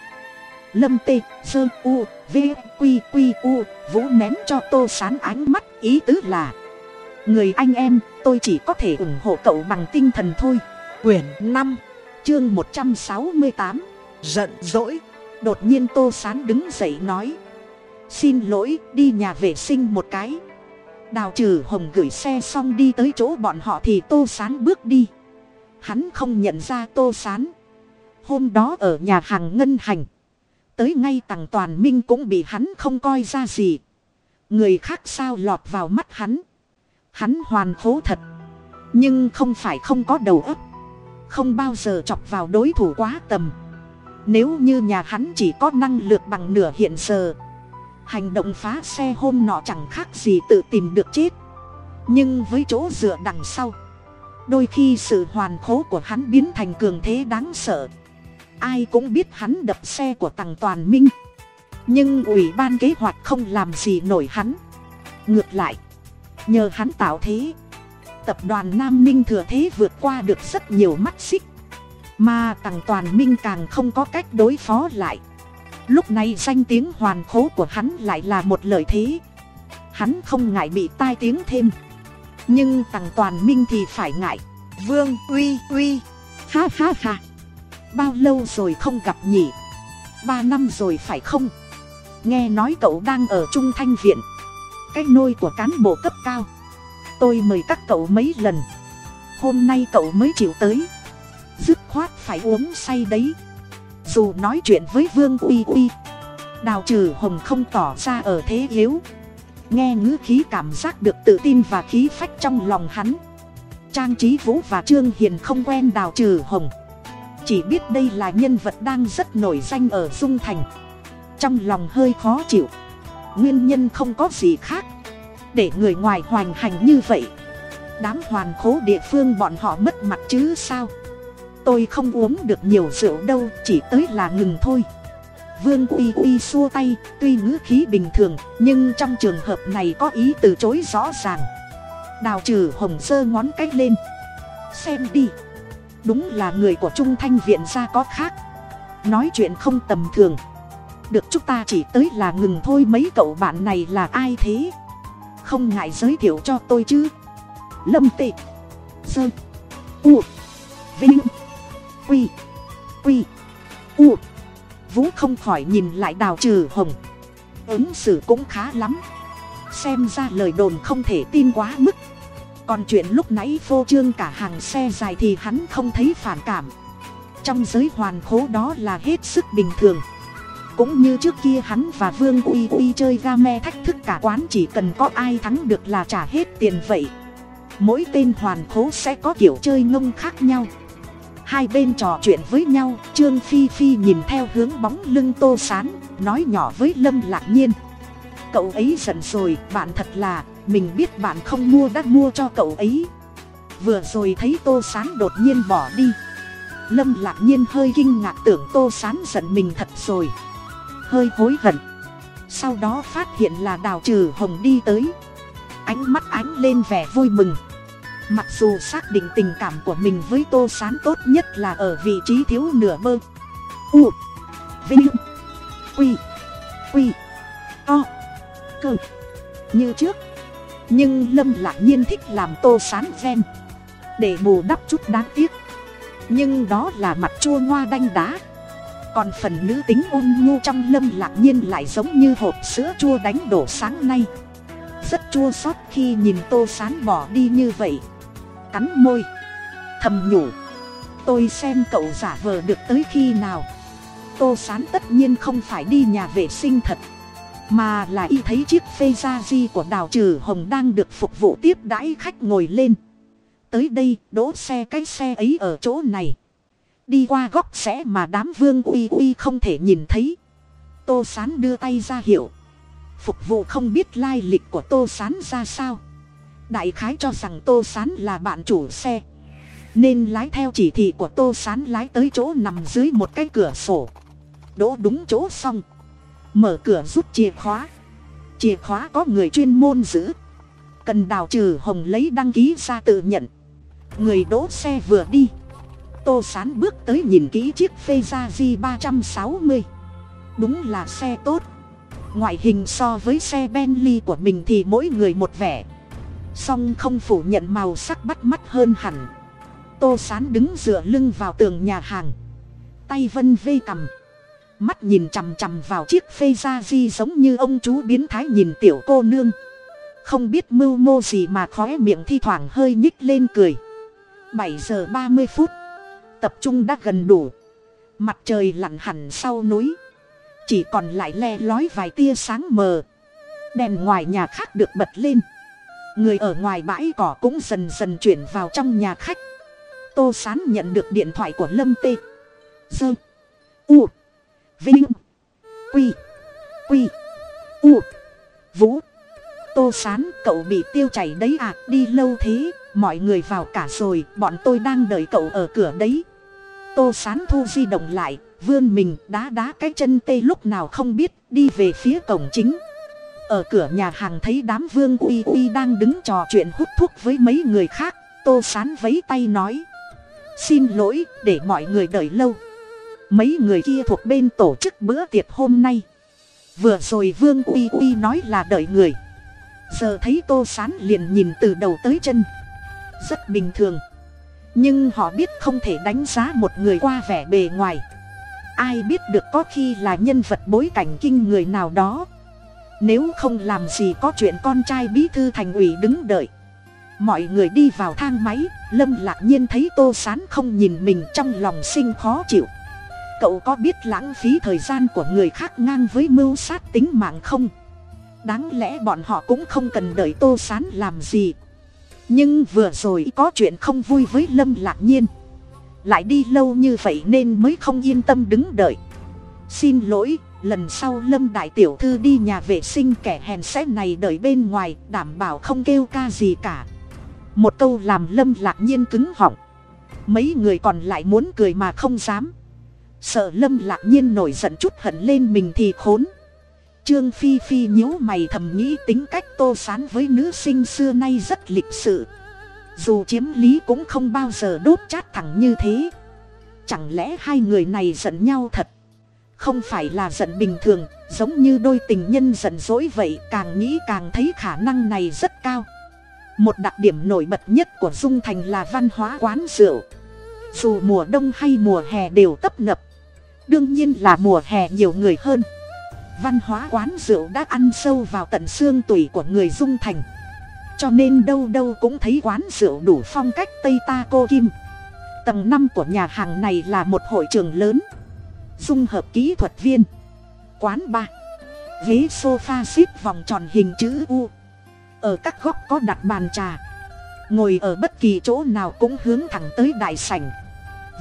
Lâm tê, sơ, u, v, q q, u, vũ ném cho tô sán ánh mắt, ý tứ là, người anh em, tôi chỉ có thể ủng hộ cậu bằng tinh thần thôi. Quyển năm, chương một trăm sáu mươi tám, giận dỗi. Đột nhiên tô sán đứng dậy nói, xin lỗi, đi nhà vệ sinh một cái đào trừ hồng gửi xe xong đi tới chỗ bọn họ thì tô sán bước đi hắn không nhận ra tô sán hôm đó ở nhà hàng ngân hành, Tới ngay tằng toàn minh cũng bị hắn không coi ra gì. Người khác sao lọt vào mắt hắn. Hắn hoàn khố thật. Nhưng không phải không có đầu óc. Không bao giờ chọc vào đối thủ quá tầm. Nếu như nhà hắn chỉ có năng lực bằng nửa hiện giờ. Hành động phá xe hôm nọ chẳng khác gì tự tìm được chết. Nhưng với chỗ dựa đằng sau. Đôi khi sự hoàn khố của hắn biến thành cường thế đáng sợ. Ai cũng biết hắn đập xe của tằng toàn minh. Nhưng ủy ban kế hoạch không làm gì nổi hắn. Ngược lại, nhờ hắn tạo thế. Tập đoàn Nam Ninh thừa thế vượt qua được rất nhiều mắt xích. Mà tằng toàn minh càng không có cách đối phó lại. Lúc này danh tiếng hoàn khố của hắn lại là một lợi thế. Hắn không ngại bị tai tiếng thêm. Nhưng tằng toàn minh thì phải ngại. Vương uy uy. Ha ha ha. Bao lâu rồi không gặp nhỉ? Ba năm rồi phải không? Nghe nói cậu đang ở Trung Thanh Viện. Cái nôi của cán bộ cấp cao. Tôi mời các cậu mấy lần. Hôm nay cậu mới chịu tới. Dứt khoát phải uống say đấy. Dù nói chuyện với Vương Uy Uy. Đào trừ hồng không tỏ ra ở thế yếu. Nghe ngữ khí cảm giác được tự tin và khí phách trong lòng hắn. Trang Trí Vũ và Trương Hiền không quen đào trừ hồng chỉ biết đây là nhân vật đang rất nổi danh ở dung thành trong lòng hơi khó chịu nguyên nhân không có gì khác để người ngoài hoành hành như vậy, đám hoàn khố địa phương bọn họ mất mặt chứ sao tôi không uống được nhiều rượu đâu, chỉ tới là ngừng thôi. Vương uy uy xua tay, tuy ngữ khí bình thường, nhưng trong trường hợp này có ý từ chối rõ ràng. Đào trừ hồng sơ ngón cách lên. Xem đi. Đúng là người của trung thanh viện gia có khác. Nói chuyện không tầm thường. Được chúng ta chỉ tới là ngừng thôi, mấy cậu bạn này là ai thế? Không ngại giới thiệu cho tôi chứ. Lâm tị. Sơn u. Vinh quy. Quy. U. Vũ không khỏi nhìn lại đào trừ hồng. Ứng xử cũng khá lắm. Xem ra lời đồn không thể tin quá mức. Còn chuyện lúc nãy phô trương cả hàng xe dài thì hắn không thấy phản cảm. Trong giới hoàn khố đó là hết sức bình thường. Cũng như trước kia hắn và vương uy uy chơi ga me thách thức cả quán chỉ cần có ai thắng được là trả hết tiền vậy. Mỗi tên hoàn khố sẽ có kiểu chơi ngông khác nhau hai bên trò chuyện với nhau, trương phi phi nhìn theo hướng bóng lưng tô sán, nói nhỏ với lâm lạc nhiên. Cậu ấy giận rồi, bạn thật là, mình biết bạn không mua đã mua cho cậu ấy. Vừa rồi thấy tô sán đột nhiên bỏ đi. Lâm lạc nhiên hơi kinh ngạc tưởng tô sán giận mình thật rồi. Hơi hối hận. Sau đó phát hiện là đào trừ hồng đi tới. Ánh mắt ánh lên vẻ vui mừng mặc dù xác định tình cảm của mình với tô sán tốt nhất là ở vị trí thiếu nửa bơ u, vinh, quy quy to cơ. Như trước, nhưng lâm lạc nhiên thích làm tô sán ven để bù đắp chút đáng tiếc. Nhưng đó là mặt chua ngoa đanh đá. Còn phần nữ tính ôn nhu trong lâm lạc nhiên lại giống như hộp sữa chua đánh đổ sáng nay. Rất chua xót khi nhìn tô sán bỏ đi như vậy cắn môi. Thầm nhủ, tôi xem cậu giả vờ được tới khi nào. Tô sán tất nhiên không phải đi nhà vệ sinh thật, mà là y thấy chiếc phê gia di của đào trừ hồng đang được phục vụ tiếp đãi khách ngồi lên. Tới đây, đỗ xe cái xe ấy ở chỗ này. Đi qua góc sẽ mà đám vương uy uy không thể nhìn thấy. Tô sán đưa tay ra hiệu, phục vụ không biết lai lịch của tô sán ra sao đại khái cho rằng tô sán là bạn chủ xe. Nên lái theo chỉ thị của tô sán lái tới chỗ nằm dưới một cái cửa sổ. Đỗ đúng chỗ xong. Mở cửa rút chìa khóa. Chìa khóa có người chuyên môn giữ. Cần đào trừ hồng lấy đăng ký ra tự nhận. Người đỗ xe vừa đi. Tô sán bước tới nhìn kỹ chiếc phê gia di ba trăm sáu mươi. Đúng là xe tốt. Ngoại hình so với xe bentley của mình thì mỗi người một vẻ song không phủ nhận màu sắc bắt mắt hơn hẳn. Tô sán đứng dựa lưng vào tường nhà hàng. Tay vân vê cầm. Mắt nhìn chằm chằm vào chiếc phê da di giống như ông chú biến thái nhìn tiểu cô nương. Không biết mưu mô gì mà khói miệng thi thoảng hơi nhích lên cười. Bảy giờ ba mươi phút. Tập trung đã gần đủ. Mặt trời lặn hẳn sau núi. Chỉ còn lại le lói vài tia sáng mờ. Đèn ngoài nhà khác được bật lên người ở ngoài bãi cỏ cũng dần dần chuyển vào trong nhà khách. Tô sán nhận được điện thoại của lâm tê. Dơ. U. Vinh. Quy. Quy. U. Vũ. Tô sán, cậu bị tiêu chảy đấy à? Đi lâu thế, mọi người vào cả rồi, bọn tôi đang đợi cậu ở cửa đấy. Tô sán thu di động lại, vươn mình, đá đá cái chân tê lúc nào không biết, đi về phía cổng chính ở cửa nhà hàng thấy đám vương uy uy đang đứng trò chuyện hút thuốc với mấy người khác, tô sán vấy tay nói, xin lỗi, để mọi người đợi lâu. Mấy người kia thuộc bên tổ chức bữa tiệc hôm nay. Vừa rồi vương uy uy nói là đợi người. Giờ thấy tô sán liền nhìn từ đầu tới chân. Rất bình thường. Nhưng họ biết không thể đánh giá một người qua vẻ bề ngoài. Ai biết được có khi là nhân vật bối cảnh kinh người nào đó nếu không làm gì có chuyện con trai bí thư thành ủy đứng đợi. Mọi người đi vào thang máy, lâm lạc nhiên thấy tô sán không nhìn mình trong lòng sinh khó chịu. Cậu có biết lãng phí thời gian của người khác ngang với mưu sát tính mạng không? Đáng lẽ bọn họ cũng không cần đợi tô sán làm gì. Nhưng vừa rồi có chuyện không vui với lâm lạc nhiên. Lại đi lâu như vậy nên mới không yên tâm đứng đợi. Xin lỗi lần sau lâm đại tiểu thư đi nhà vệ sinh kẻ hèn sẽ này đợi bên ngoài, đảm bảo không kêu ca gì cả. Một câu làm lâm lạc nhiên cứng họng. Mấy người còn lại muốn cười mà không dám. Sợ lâm lạc nhiên nổi giận chút hận lên mình thì khốn. Trương phi phi nhíu mày thầm nghĩ tính cách tô sán với nữ sinh xưa nay rất lịch sự. Dù chiếm lý cũng không bao giờ đốt chát thẳng như thế. Chẳng lẽ hai người này giận nhau thật? Không phải là giận bình thường, giống như đôi tình nhân giận dỗi vậy, càng nghĩ càng thấy khả năng này rất cao. Một đặc điểm nổi bật nhất của dung thành là văn hóa quán rượu. Dù mùa đông hay mùa hè đều tấp nập, đương nhiên là mùa hè nhiều người hơn. Văn hóa quán rượu đã ăn sâu vào tận xương tủy của người dung thành. Cho nên đâu đâu cũng thấy quán rượu đủ phong cách tây ta cô kim. Tầng năm của nhà hàng này là một hội trường lớn dung hợp kỹ thuật viên. Quán ba. Ghế sofa xếp vòng tròn hình chữ u. Ở các góc có đặt bàn trà. Ngồi ở bất kỳ chỗ nào cũng hướng thẳng tới đại sảnh.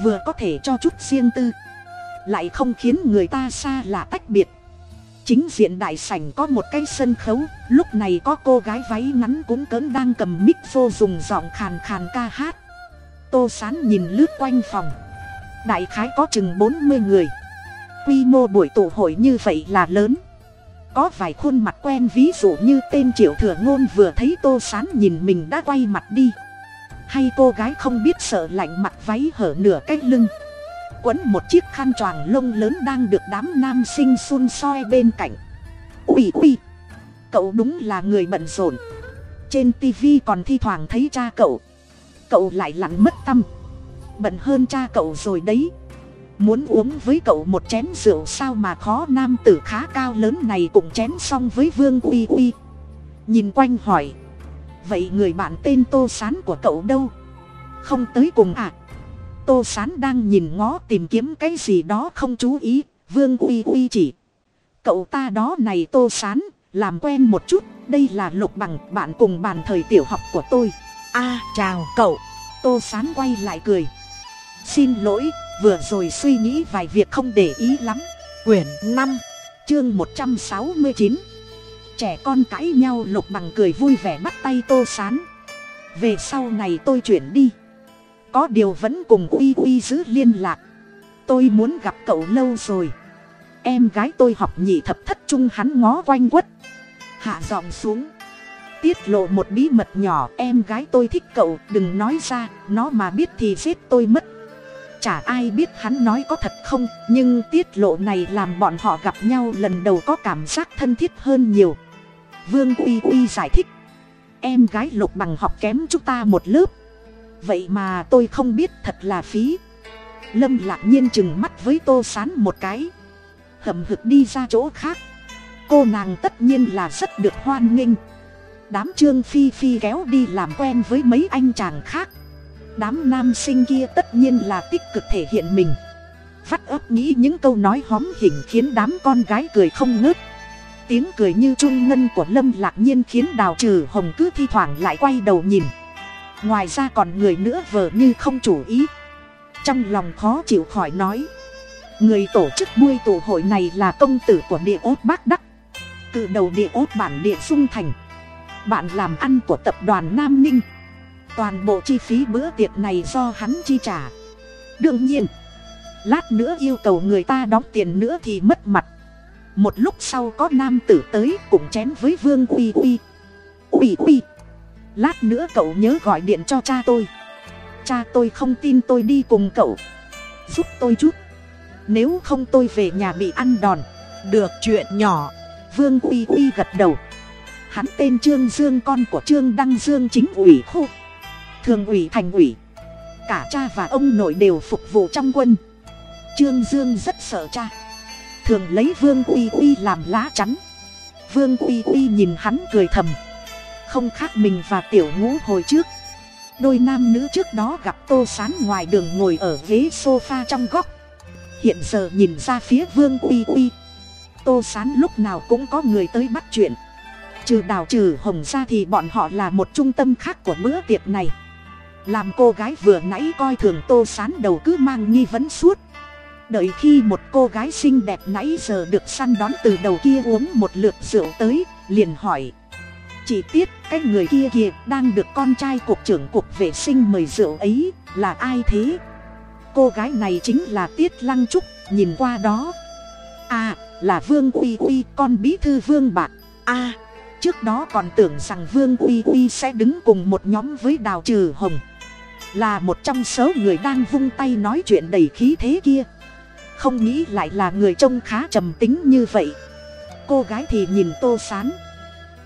Vừa có thể cho chút riêng tư. Lại không khiến người ta xa lạ tách biệt. Chính diện đại sảnh có một cái sân khấu. Lúc này có cô gái váy ngắn cũng cỡn đang cầm mic vô dùng giọng khàn khàn ca hát. Tô sán nhìn lướt quanh phòng. Đại khái có chừng bốn mươi người quy mô buổi tụ hội như vậy là lớn. Có vài khuôn mặt quen ví dụ như tên triệu thừa ngôn vừa thấy tô sán nhìn mình đã quay mặt đi. Hay cô gái không biết sợ lạnh mặt váy hở nửa cái lưng. Quấn một chiếc khăn choàng lông lớn đang được đám nam sinh xun soi bên cạnh. Ui ui. Cậu đúng là người bận rộn. Trên TV còn thi thoảng thấy cha cậu. Cậu lại lặn mất tâm. Bận hơn cha cậu rồi đấy muốn uống với cậu một chén rượu sao mà khó, nam tử khá cao lớn này cũng chén xong với vương uy uy. Nhìn quanh hỏi, vậy người bạn tên tô sán của cậu đâu? Không tới cùng à tô sán đang nhìn ngó tìm kiếm cái gì đó không chú ý, vương uy uy chỉ, cậu ta đó này tô sán, làm quen một chút, đây là lục bằng, bạn cùng bàn thời tiểu học của tôi. A, chào cậu. Tô sán quay lại cười, xin lỗi vừa rồi suy nghĩ vài việc không để ý lắm. Quyển năm, chương một trăm sáu mươi chín. Trẻ con cãi nhau lục bằng cười vui vẻ bắt tay tô sán. Về sau này tôi chuyển đi. Có điều vẫn cùng uy uy giữ liên lạc. Tôi muốn gặp cậu lâu rồi. Em gái tôi học nhị thập thất trung hắn ngó quanh quất. Hạ giọng xuống. Tiết lộ một bí mật nhỏ, em gái tôi thích cậu, đừng nói ra, nó mà biết thì giết tôi mất chả ai biết hắn nói có thật không, nhưng tiết lộ này làm bọn họ gặp nhau lần đầu có cảm giác thân thiết hơn nhiều. Vương uy uy giải thích, em gái lục bằng học kém chúng ta một lớp. Vậy mà tôi không biết thật là phí. Lâm lạc nhiên chừng mắt với tô sán một cái, hậm hực đi ra chỗ khác. Cô nàng tất nhiên là rất được hoan nghênh. Đám trương phi phi kéo đi làm quen với mấy anh chàng khác đám nam sinh kia tất nhiên là tích cực thể hiện mình. Vắt ấp nghĩ những câu nói hóm hình khiến đám con gái cười không ngớt. Tiếng cười như trung ngân của lâm lạc nhiên khiến đào trừ hồng cứ thi thoảng lại quay đầu nhìn. Ngoài ra còn người nữa vờ như không chủ ý. Trong lòng khó chịu khỏi nói. Người tổ chức buổi tụ hội này là công tử của địa ốt bác đắc. Cự đầu địa ốt bản địa dung thành. Bạn làm ăn của tập đoàn nam ninh toàn bộ chi phí bữa tiệc này do hắn chi trả. Đương nhiên, lát nữa yêu cầu người ta đóng tiền nữa thì mất mặt. Một lúc sau có nam tử tới cùng chén với vương uy uy. Uy uy, lát nữa cậu nhớ gọi điện cho cha tôi. Cha tôi không tin tôi đi cùng cậu. Giúp tôi chút. Nếu không tôi về nhà bị ăn đòn. Được chuyện nhỏ. Vương uy uy gật đầu. Hắn tên trương dương, con của trương đăng dương chính ủy khu thường ủy thành ủy. Cả cha và ông nội đều phục vụ trong quân. Trương dương rất sợ cha. Thường lấy vương uy uy làm lá chắn. Vương uy uy nhìn hắn cười thầm. Không khác mình và tiểu ngũ hồi trước. Đôi nam nữ trước đó gặp tô sán ngoài đường ngồi ở ghế sofa trong góc. Hiện giờ nhìn ra phía vương uy uy. Tô sán lúc nào cũng có người tới bắt chuyện. Trừ đào trừ hồng ra thì bọn họ là một trung tâm khác của bữa tiệc này làm cô gái vừa nãy coi thường tô sán đầu cứ mang nghi vấn suốt. Đợi khi một cô gái xinh đẹp nãy giờ được săn đón từ đầu kia uống một lượt rượu tới, liền hỏi. Chị tiết, cái người kia kìa, đang được con trai cục trưởng cục vệ sinh mời rượu ấy, là ai thế? Cô gái này chính là tiết lăng trúc, nhìn qua đó. À là vương uy uy, con bí thư vương bạc. À trước đó còn tưởng rằng vương uy uy sẽ đứng cùng một nhóm với đào trừ hồng là một trong số người đang vung tay nói chuyện đầy khí thế kia. Không nghĩ lại là người trông khá trầm tính như vậy. Cô gái thì nhìn tô sán.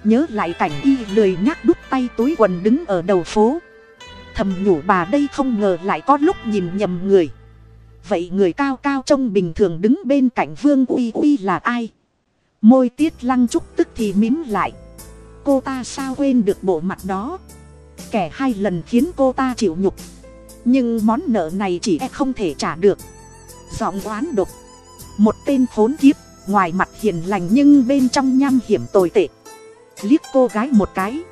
Nhớ lại cảnh y lười nhác đút tay túi quần đứng ở đầu phố. Thầm nhủ bà đây không ngờ lại có lúc nhìn nhầm người. Vậy người cao cao trông bình thường đứng bên cạnh vương uy uy là ai? Môi tiết lăng trúc tức thì mím lại. Cô ta sao quên được bộ mặt đó? Kẻ hai lần khiến cô ta chịu nhục. Nhưng món nợ này chỉ e không thể trả được. Giọng oán độc. Một tên khốn kiếp, ngoài mặt hiền lành nhưng bên trong nham hiểm tồi tệ. Liếc cô gái một cái.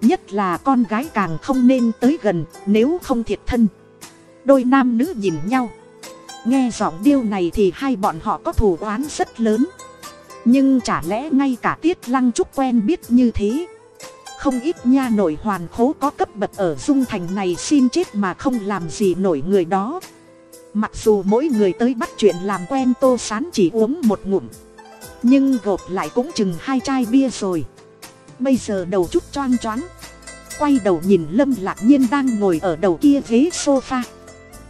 Nhất là con gái càng không nên tới gần, nếu không thiệt thân. Đôi nam nữ nhìn nhau. Nghe giọng điêu này thì hai bọn họ có thù oán rất lớn. Nhưng chả lẽ ngay cả tiết lăng trúc quen biết như thế? Không ít nha nổi hoàn khố có cấp bậc ở dung thành này xin chết mà không làm gì nổi người đó. Mặc dù mỗi người tới bắt chuyện làm quen tô sán chỉ uống một ngụm, nhưng gộp lại cũng chừng hai chai bia rồi. Bây giờ đầu chút choang choáng, quay đầu nhìn lâm lạc nhiên đang ngồi ở đầu kia ghế sofa.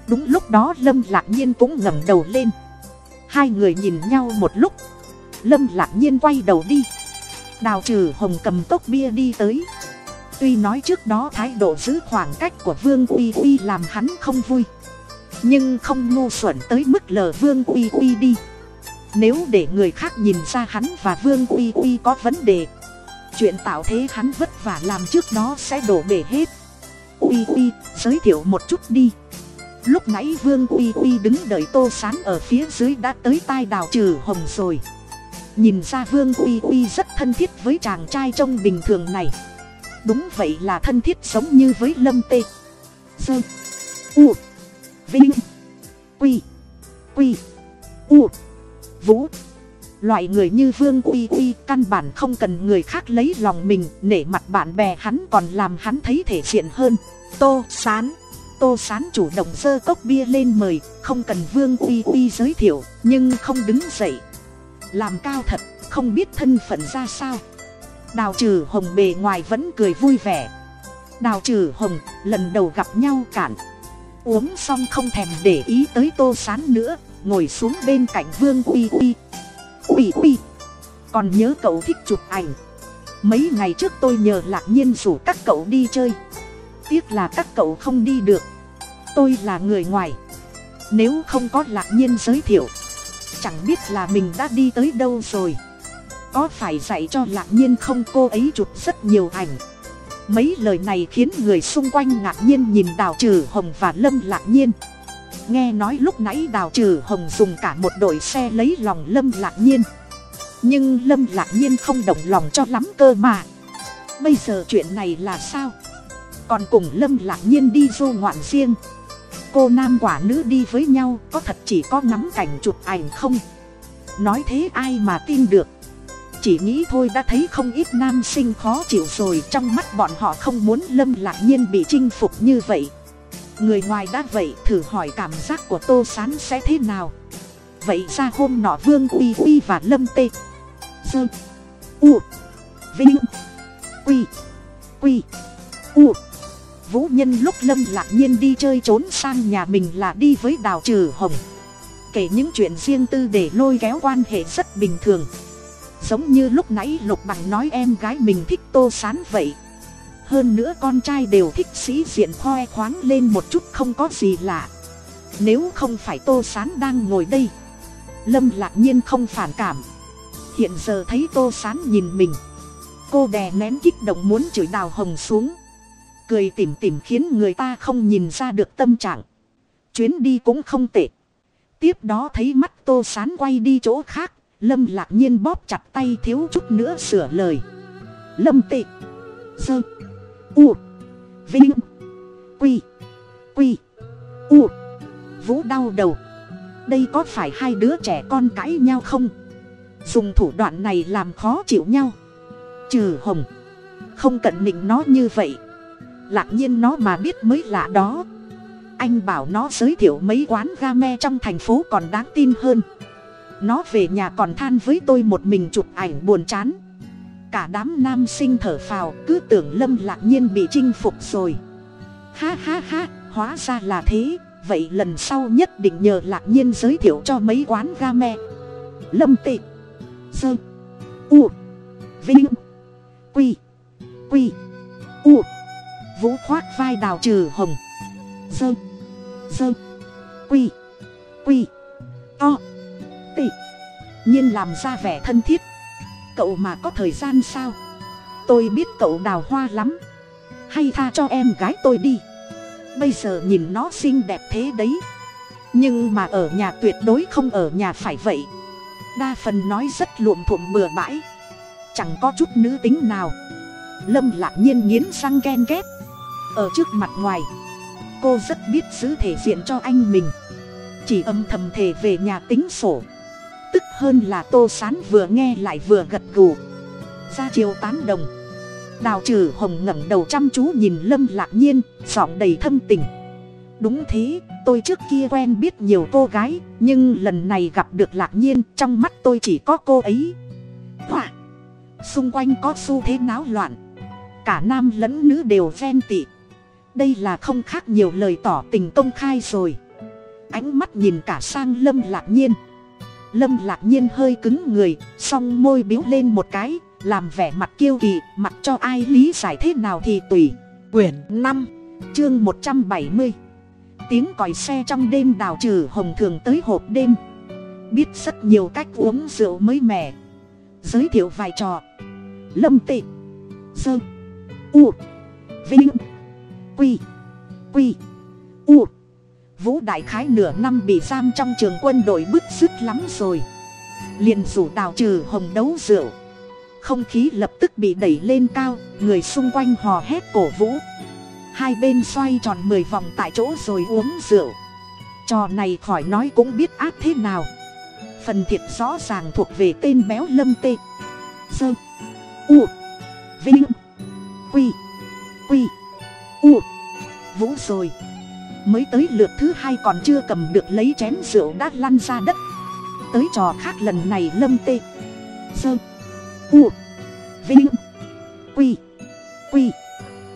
Đúng lúc đó lâm lạc nhiên cũng ngẩng đầu lên. Hai người nhìn nhau một lúc, lâm lạc nhiên quay đầu đi đào trừ hồng cầm cốc bia đi tới. Tuy nói trước đó thái độ giữ khoảng cách của vương uy uy làm hắn không vui. Nhưng không ngu xuẩn tới mức lờ vương uy uy đi. Nếu để người khác nhìn ra hắn và vương uy uy có vấn đề, chuyện tạo thế hắn vất vả làm trước đó sẽ đổ bể hết. Uy uy, giới thiệu một chút đi. Lúc nãy vương uy uy đứng đợi tô sán ở phía dưới đã tới tai đào trừ hồng rồi nhìn ra vương uy uy rất thân thiết với chàng trai trông bình thường này. Đúng vậy là thân thiết giống như với lâm tê. Sơ. U. Vinh. Quy. Quy. U. Vũ. Loại người như vương uy uy căn bản không cần người khác lấy lòng mình, nể mặt bạn bè hắn còn làm hắn thấy thể diện hơn. Tô sán. Tô sán chủ động dơ cốc bia lên mời, không cần vương uy uy giới thiệu, nhưng không đứng dậy làm cao thật, không biết thân phận ra sao. Đào trừ hồng bề ngoài vẫn cười vui vẻ. Đào trừ hồng, lần đầu gặp nhau cản uống xong không thèm để ý tới tô sán nữa, ngồi xuống bên cạnh vương uy uy. Uy uy, còn nhớ cậu thích chụp ảnh. Mấy ngày trước tôi nhờ lạc nhiên rủ các cậu đi chơi. Tiếc là các cậu không đi được. Tôi là người ngoài. Nếu không có lạc nhiên giới thiệu chẳng biết là mình đã đi tới đâu rồi. Có phải dạy cho lạc nhiên không? Cô ấy chụp rất nhiều ảnh. Mấy lời này khiến người xung quanh ngạc nhiên nhìn đào trừ hồng và lâm lạc nhiên. Nghe nói lúc nãy đào trừ hồng dùng cả một đội xe lấy lòng lâm lạc nhiên. Nhưng lâm lạc nhiên không động lòng cho lắm cơ mà. Bây giờ chuyện này là sao? Còn cùng lâm lạc nhiên đi du ngoạn riêng cô nam quả nữ đi với nhau, có thật chỉ có ngắm cảnh chụp ảnh không? Nói thế ai mà tin được? Chỉ nghĩ thôi đã thấy không ít nam sinh khó chịu rồi, trong mắt bọn họ không muốn lâm lạc nhiên bị chinh phục như vậy. Người ngoài đã vậy, thử hỏi cảm giác của tô s á n sẽ thế nào? Vậy ra hôm nọ vương uy uy và lâm tê sơ u, vinh, quy quy, u vũ nhân lúc lâm lạc nhiên đi chơi trốn sang nhà mình là đi với đào trừ hồng. Kể những chuyện riêng tư để lôi kéo quan hệ rất bình thường. Giống như lúc nãy lục bằng nói em gái mình thích tô sán vậy. Hơn nữa con trai đều thích sĩ diện khoe khoáng lên một chút không có gì lạ. Nếu không phải tô sán đang ngồi đây, lâm lạc nhiên không phản cảm. Hiện giờ thấy tô sán nhìn mình. Cô đè nén kích động muốn chửi đào hồng xuống cười tìm tỉm khiến người ta không nhìn ra được tâm trạng. Chuyến đi cũng không tệ. Tiếp đó thấy mắt tô sán quay đi chỗ khác, lâm lạc nhiên bóp chặt tay thiếu chút nữa sửa lời. Lâm tị sơ u, vinh, quy quy, u. Vũ đau đầu. Đây có phải hai đứa trẻ con cãi nhau không? Dùng thủ đoạn này làm khó chịu nhau. Trừ hồng, không cận định nó như vậy lạc nhiên nó mà biết mới lạ đó. Anh bảo nó giới thiệu mấy quán ga me trong thành phố còn đáng tin hơn. Nó về nhà còn than với tôi một mình chụp ảnh buồn chán. Cả đám nam sinh thở phào, cứ tưởng lâm lạc nhiên bị chinh phục rồi. Ha ha ha, hóa ra là thế. Vậy lần sau nhất định nhờ lạc nhiên giới thiệu cho mấy quán ga me. Lâm tị sơ u, vinh, quy quy, u vũ khoác vai đào trừ hồng. Sơ sơ quy. Quy. To. Tị. Nhiên làm ra vẻ thân thiết. Cậu mà có thời gian sao? Tôi biết cậu đào hoa lắm. Hay tha cho em gái tôi đi. Bây giờ nhìn nó xinh đẹp thế đấy. Nhưng mà ở nhà tuyệt đối không ở nhà phải vậy. Đa phần nói rất luộm thuộm bừa bãi. Chẳng có chút nữ tính nào. Lâm lạc nhiên nghiến răng ghen ghét ở trước mặt ngoài. Cô rất biết giữ thể diện cho anh mình. Chỉ âm thầm thể về nhà tính sổ. Tức hơn là tô sán vừa nghe lại vừa gật gù. Ra chiều tán đồng. Đào trừ hồng ngẩng đầu chăm chú nhìn lâm lạc nhiên, giọng đầy thâm tình. Đúng thế, tôi trước kia quen biết nhiều cô gái, nhưng lần này gặp được lạc nhiên, trong mắt tôi chỉ có cô ấy. Hòa! xung quanh có xu thế náo loạn. Cả nam lẫn nữ đều ghen tị đây là không khác nhiều lời tỏ tình công khai rồi. Ánh mắt nhìn cả sang lâm lạc nhiên. Lâm lạc nhiên hơi cứng người, song môi biếu lên một cái, làm vẻ mặt kiêu kỳ, mặc cho ai lý giải thế nào thì tùy. Quyển năm, chương một trăm bảy mươi. Tiếng còi xe trong đêm đào trừ hồng thường tới hộp đêm. Biết rất nhiều cách uống rượu mới mẻ. Giới thiệu vài trò. Lâm tị. Sơ. U. Vinh quy. Quy. U. Vũ đại khái nửa năm bị giam trong trường quân đội bức rứt lắm rồi. Liền rủ đào trừ hồng đấu rượu. Không khí lập tức bị đẩy lên cao, người xung quanh hò hét cổ vũ. Hai bên xoay tròn mười vòng tại chỗ rồi uống rượu. Trò này khỏi nói cũng biết ác thế nào. Phần thiệt rõ ràng thuộc về tên béo lâm tê. Sơ. U. rồi. Mới tới lượt thứ hai còn chưa cầm được lấy chén rượu đã lăn ra đất. Tới trò khác lần này lâm tê. Sơ. U. Vinh. Quy. Quy.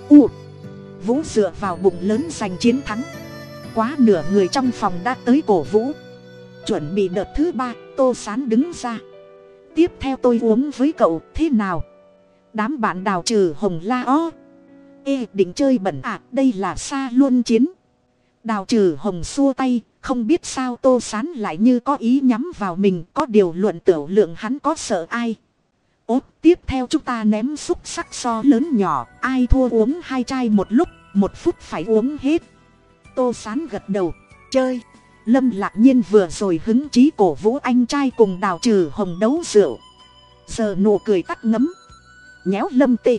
U. Vũ dựa vào bụng lớn giành chiến thắng. Quá nửa người trong phòng đã tới cổ vũ. Chuẩn bị đợt thứ ba, tô sán đứng ra. Tiếp theo tôi uống với cậu, thế nào? Đám bạn đào trừ hồng la o ê định chơi bẩn à đây là xa luôn chiến. Đào trừ hồng xua tay, không biết sao tô sán lại như có ý nhắm vào mình, có điều luận tiểu lượng hắn có sợ ai? Ốt, tiếp theo chúng ta ném xúc sắc so lớn nhỏ, ai thua uống hai chai một lúc, một phút phải uống hết. Tô sán gật đầu, chơi. Lâm lạc nhiên vừa rồi hứng chí cổ vũ anh trai cùng đào trừ hồng đấu rượu. Giờ nụ cười tắt ngấm. Nhéo lâm tê.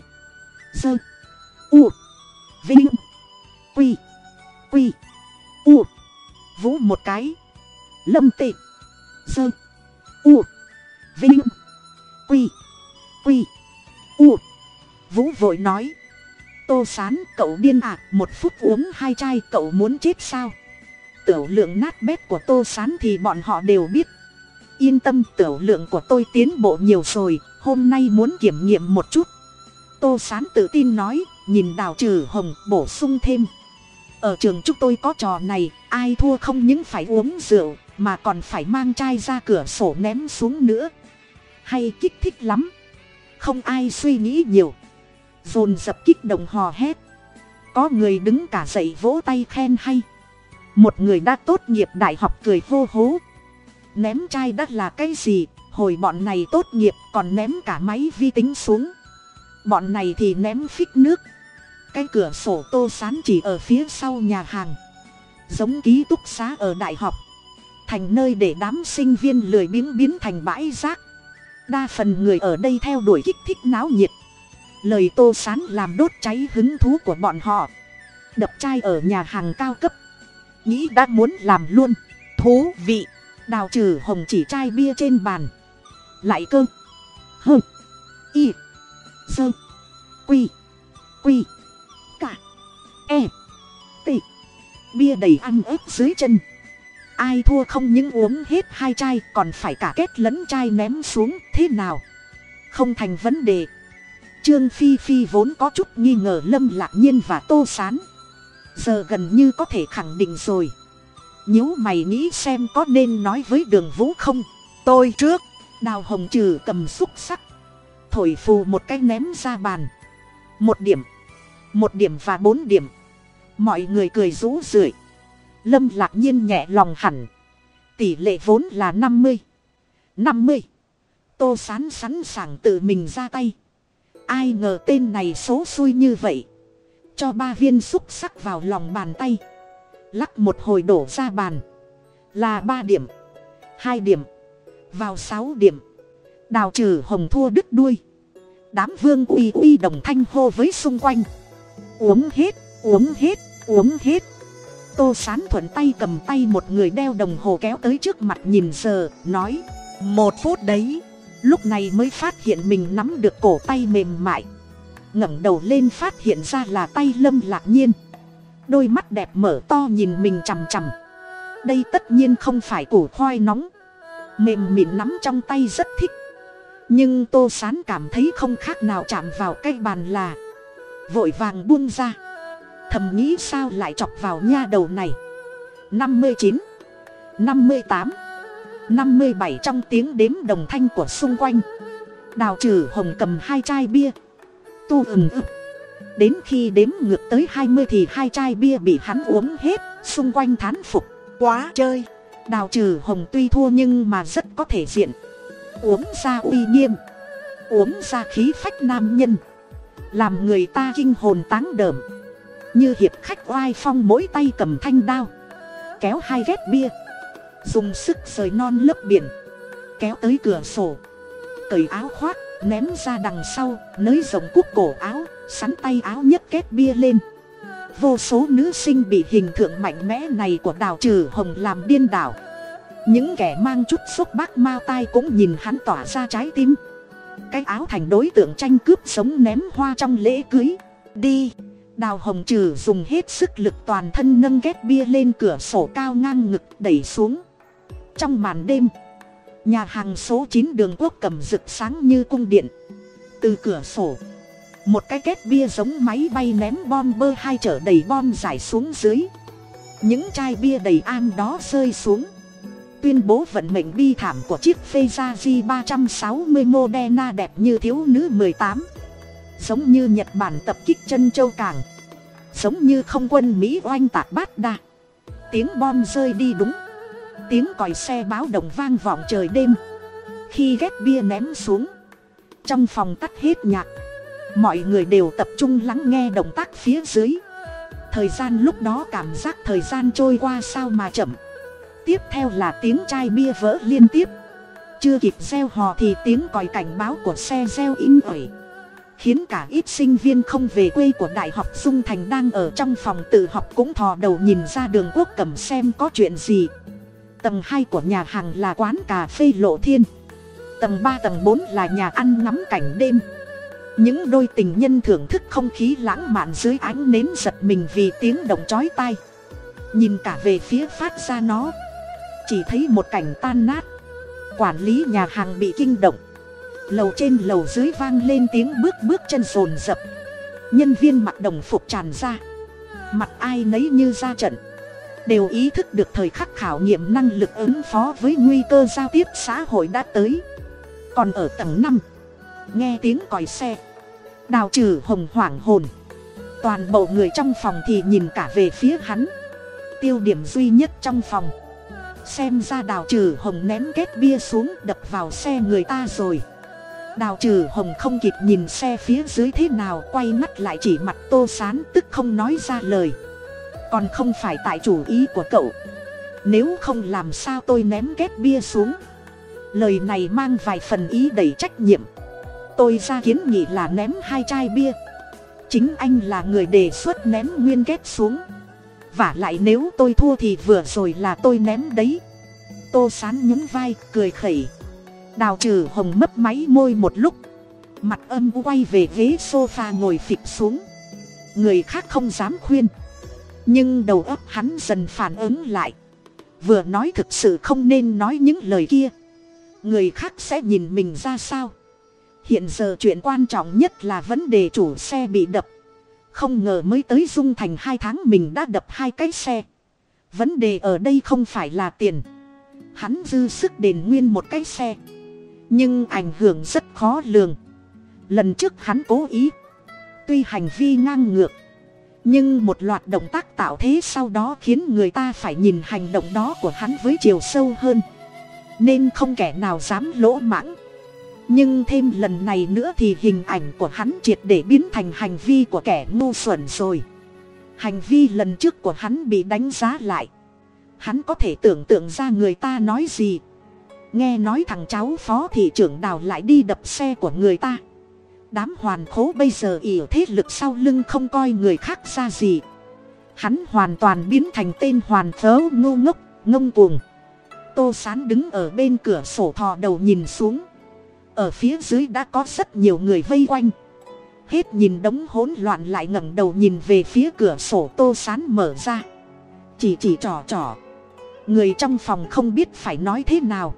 Dơ u. Vinh. Quy. Quy. U. Vũ một cái. Lâm tị. Dơ u. Vinh. Quy. Quy. U. Vũ vội nói. Tô sán, cậu điên à một phút uống hai chai, cậu muốn chết sao? Tiểu lượng nát bét của tô sán thì bọn họ đều biết. Yên tâm, tiểu lượng của tôi tiến bộ nhiều rồi, hôm nay muốn kiểm nghiệm một chút. Tô sán tự tin nói nhìn đào trừ hồng, bổ sung thêm. Ở trường chúng tôi có trò này, ai thua không những phải uống rượu, mà còn phải mang chai ra cửa sổ ném xuống nữa. Hay kích thích lắm. Không ai suy nghĩ nhiều. Dồn dập kích động hò hét. Có người đứng cả dậy vỗ tay khen hay. Một người đã tốt nghiệp đại học cười hô hố. Ném chai đất là cái gì? Hồi bọn này tốt nghiệp còn ném cả máy vi tính xuống. Bọn này thì ném phích nước cái cửa sổ tô sán chỉ ở phía sau nhà hàng. Giống ký túc xá ở đại học. Thành nơi để đám sinh viên lười biếng biến thành bãi rác. Đa phần người ở đây theo đuổi kích thích náo nhiệt. Lời tô sán làm đốt cháy hứng thú của bọn họ. Đập chai ở nhà hàng cao cấp. Nghĩ đã muốn làm luôn. Thú vị. Đào trừ hồng chỉ chai bia trên bàn. Lại cơ. Hơ. Y. Dơ quy. Quy e. T. Bia đầy ăn ớt dưới chân. Ai thua không những uống hết hai chai, còn phải cả kết lẫn chai ném xuống, thế nào? Không thành vấn đề. Trương phi phi vốn có chút nghi ngờ lâm lạc nhiên và tô s á n giờ gần như có thể khẳng định rồi. Nếu mày nghĩ xem có nên nói với đường vũ không? Tôi trước. Đào hồng trừ cầm xúc sắc. Thổi phù một cái ném ra bàn. Một điểm. Một điểm và bốn điểm mọi người cười rũ rượi. Lâm lạc nhiên nhẹ lòng hẳn. Tỷ lệ vốn là năm mươi. năm mươi. Tô sán sẵn sàng tự mình ra tay. Ai ngờ tên này số xui như vậy. Cho ba viên xúc sắc vào lòng bàn tay. Lắc một hồi đổ ra bàn. Là ba điểm. Hai điểm. Vào sáu điểm. Đào trừ hồng thua đứt đuôi. Đám vương uy uy đồng thanh hô với xung quanh. Uống hết uống hết uống hết. Tô sán thuận tay cầm tay một người đeo đồng hồ kéo tới trước mặt nhìn giờ nói, một phút đấy, lúc này mới phát hiện mình nắm được cổ tay mềm mại. ngẩng đầu lên phát hiện ra là tay lâm lạc nhiên. Đôi mắt đẹp mở to nhìn mình chằm chằm. Đây tất nhiên không phải củ khoai nóng. Mềm mịn nắm trong tay rất thích. Nhưng tô sán cảm thấy không khác nào chạm vào cái bàn là vội vàng buông ra thầm nghĩ sao lại chọc vào nha đầu này. Năm mươi chín, năm mươi tám, năm mươi bảy trong tiếng đếm đồng thanh của xung quanh. Đào trừ hồng cầm hai chai bia. Tu ừng ực đến khi đếm ngược tới hai mươi thì hai chai bia bị hắn uống hết, xung quanh thán phục. Quá chơi. Đào trừ hồng tuy thua nhưng mà rất có thể diện. Uống ra uy nghiêm. Uống ra khí phách nam nhân. Làm người ta kinh hồn táng đờm như hiệp khách oai phong mỗi tay cầm thanh đao. Kéo hai ghét bia. Dùng sức rời non lớp biển. Kéo tới cửa sổ. Cởi áo khoác, ném ra đằng sau, nới rộng cuốc cổ áo, sắn tay áo nhấc két bia lên. Vô số nữ sinh bị hình tượng mạnh mẽ này của đào trừ hồng làm điên đảo. Những kẻ mang chút xúc bác mao tai cũng nhìn hắn tỏa ra trái tim. Cái áo thành đối tượng tranh cướp sống ném hoa trong lễ cưới. Đi! Đào hồng trừ dùng hết sức lực toàn thân nâng ghét bia lên cửa sổ cao ngang ngực đẩy xuống. Trong màn đêm, nhà hàng số chín đường quốc cầm rực sáng như cung điện. Từ cửa sổ, một cái kết bia giống máy bay ném bom bơ hai chở đầy bom giải xuống dưới. Những chai bia đầy an đó rơi xuống. Tuyên bố vận mệnh bi thảm của chiếc phê gia di ba trăm sáu mươi moderna đẹp như thiếu nữ mười tám giống như nhật bản tập kích chân châu cảng. Giống như không quân mỹ oanh tạc bát đa. Tiếng bom rơi đi đúng. Tiếng còi xe báo động vang vọng trời đêm. Khi ghét bia ném xuống, trong phòng tắt hết nhạc, mọi người đều tập trung lắng nghe động tác phía dưới. Thời gian lúc đó cảm giác thời gian trôi qua sao mà chậm. Tiếp theo là tiếng chai bia vỡ liên tiếp. Chưa kịp gieo hò thì tiếng còi cảnh báo của xe gieo in ỏi khiến cả ít sinh viên không về quê của đại học dung thành đang ở trong phòng tự học cũng thò đầu nhìn ra đường quốc cẩm xem có chuyện gì. Tầng hai của nhà hàng là quán cà phê lộ thiên. Tầng ba, tầng bốn là nhà ăn ngắm cảnh đêm. Những đôi tình nhân thưởng thức không khí lãng mạn dưới ánh nến giật mình vì tiếng động chói tai. Nhìn cả về phía phát ra nó, chỉ thấy một cảnh tan nát. Quản lý nhà hàng bị kinh động lầu trên lầu dưới vang lên tiếng bước bước chân rồn rập. Nhân viên mặc đồng phục tràn ra. Mặt ai nấy như ra trận. Đều ý thức được thời khắc khảo nghiệm năng lực ứng phó với nguy cơ giao tiếp xã hội đã tới. Còn ở tầng năm, nghe tiếng còi xe. Đào trừ hồng hoảng hồn. Toàn bộ người trong phòng thì nhìn cả về phía hắn. Tiêu điểm duy nhất trong phòng. Xem ra đào trừ hồng ném kết bia xuống đập vào xe người ta rồi đào trừ hồng không kịp nhìn xe phía dưới thế nào, quay mắt lại chỉ mặt tô sán, tức không nói ra lời. Còn không phải tại chủ ý của cậu. Nếu không làm sao tôi ném kết bia xuống? Lời này mang vài phần ý đầy trách nhiệm. Tôi ra kiến nghị là ném hai chai bia. Chính anh là người đề xuất ném nguyên kết xuống. Và lại nếu tôi thua thì vừa rồi là tôi ném đấy. Tô sán nhún vai, cười khẩy đào trừ hồng mấp máy môi một lúc. Mặt âm quay về ghế s o f a ngồi phịch xuống. Người khác không dám khuyên. Nhưng đầu óc hắn dần phản ứng lại. Vừa nói thực sự không nên nói những lời kia. Người khác sẽ nhìn mình ra sao? Hiện giờ chuyện quan trọng nhất là vấn đề chủ xe bị đập. Không ngờ mới tới dung thành hai tháng mình đã đập hai cái xe. Vấn đề ở đây không phải là tiền. Hắn dư sức đền nguyên một cái xe nhưng ảnh hưởng rất khó lường. Lần trước hắn cố ý, tuy hành vi ngang ngược, nhưng một loạt động tác tạo thế sau đó khiến người ta phải nhìn hành động đó của hắn với chiều sâu hơn. Nên không kẻ nào dám lỗ mãng. Nhưng thêm lần này nữa thì hình ảnh của hắn triệt để biến thành hành vi của kẻ ngu xuẩn rồi. Hành vi lần trước của hắn bị đánh giá lại. Hắn có thể tưởng tượng ra người ta nói gì nghe nói thằng cháu phó thị trưởng đào lại đi đập xe của người ta. Đám hoàn khố bây giờ ỉa thế lực sau lưng không coi người khác ra gì. Hắn hoàn toàn biến thành tên hoàn thớ ngô ngốc, ngông cuồng. Tô sán đứng ở bên cửa sổ thò đầu nhìn xuống. Ở phía dưới đã có rất nhiều người vây quanh. Hết nhìn đống hỗn loạn lại ngẩng đầu nhìn về phía cửa sổ tô sán mở ra. Chỉ chỉ trò trò. Người trong phòng không biết phải nói thế nào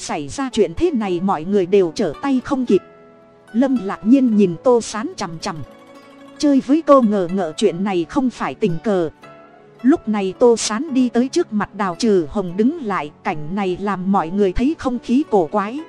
xảy ra chuyện thế này mọi người đều trở tay không kịp. Lâm lạc nhiên nhìn tô sán chằm chằm. Chơi với cô ngờ ngợ chuyện này không phải tình cờ. Lúc này tô sán đi tới trước mặt đào trừ hồng đứng lại, cảnh này làm mọi người thấy không khí cổ quái.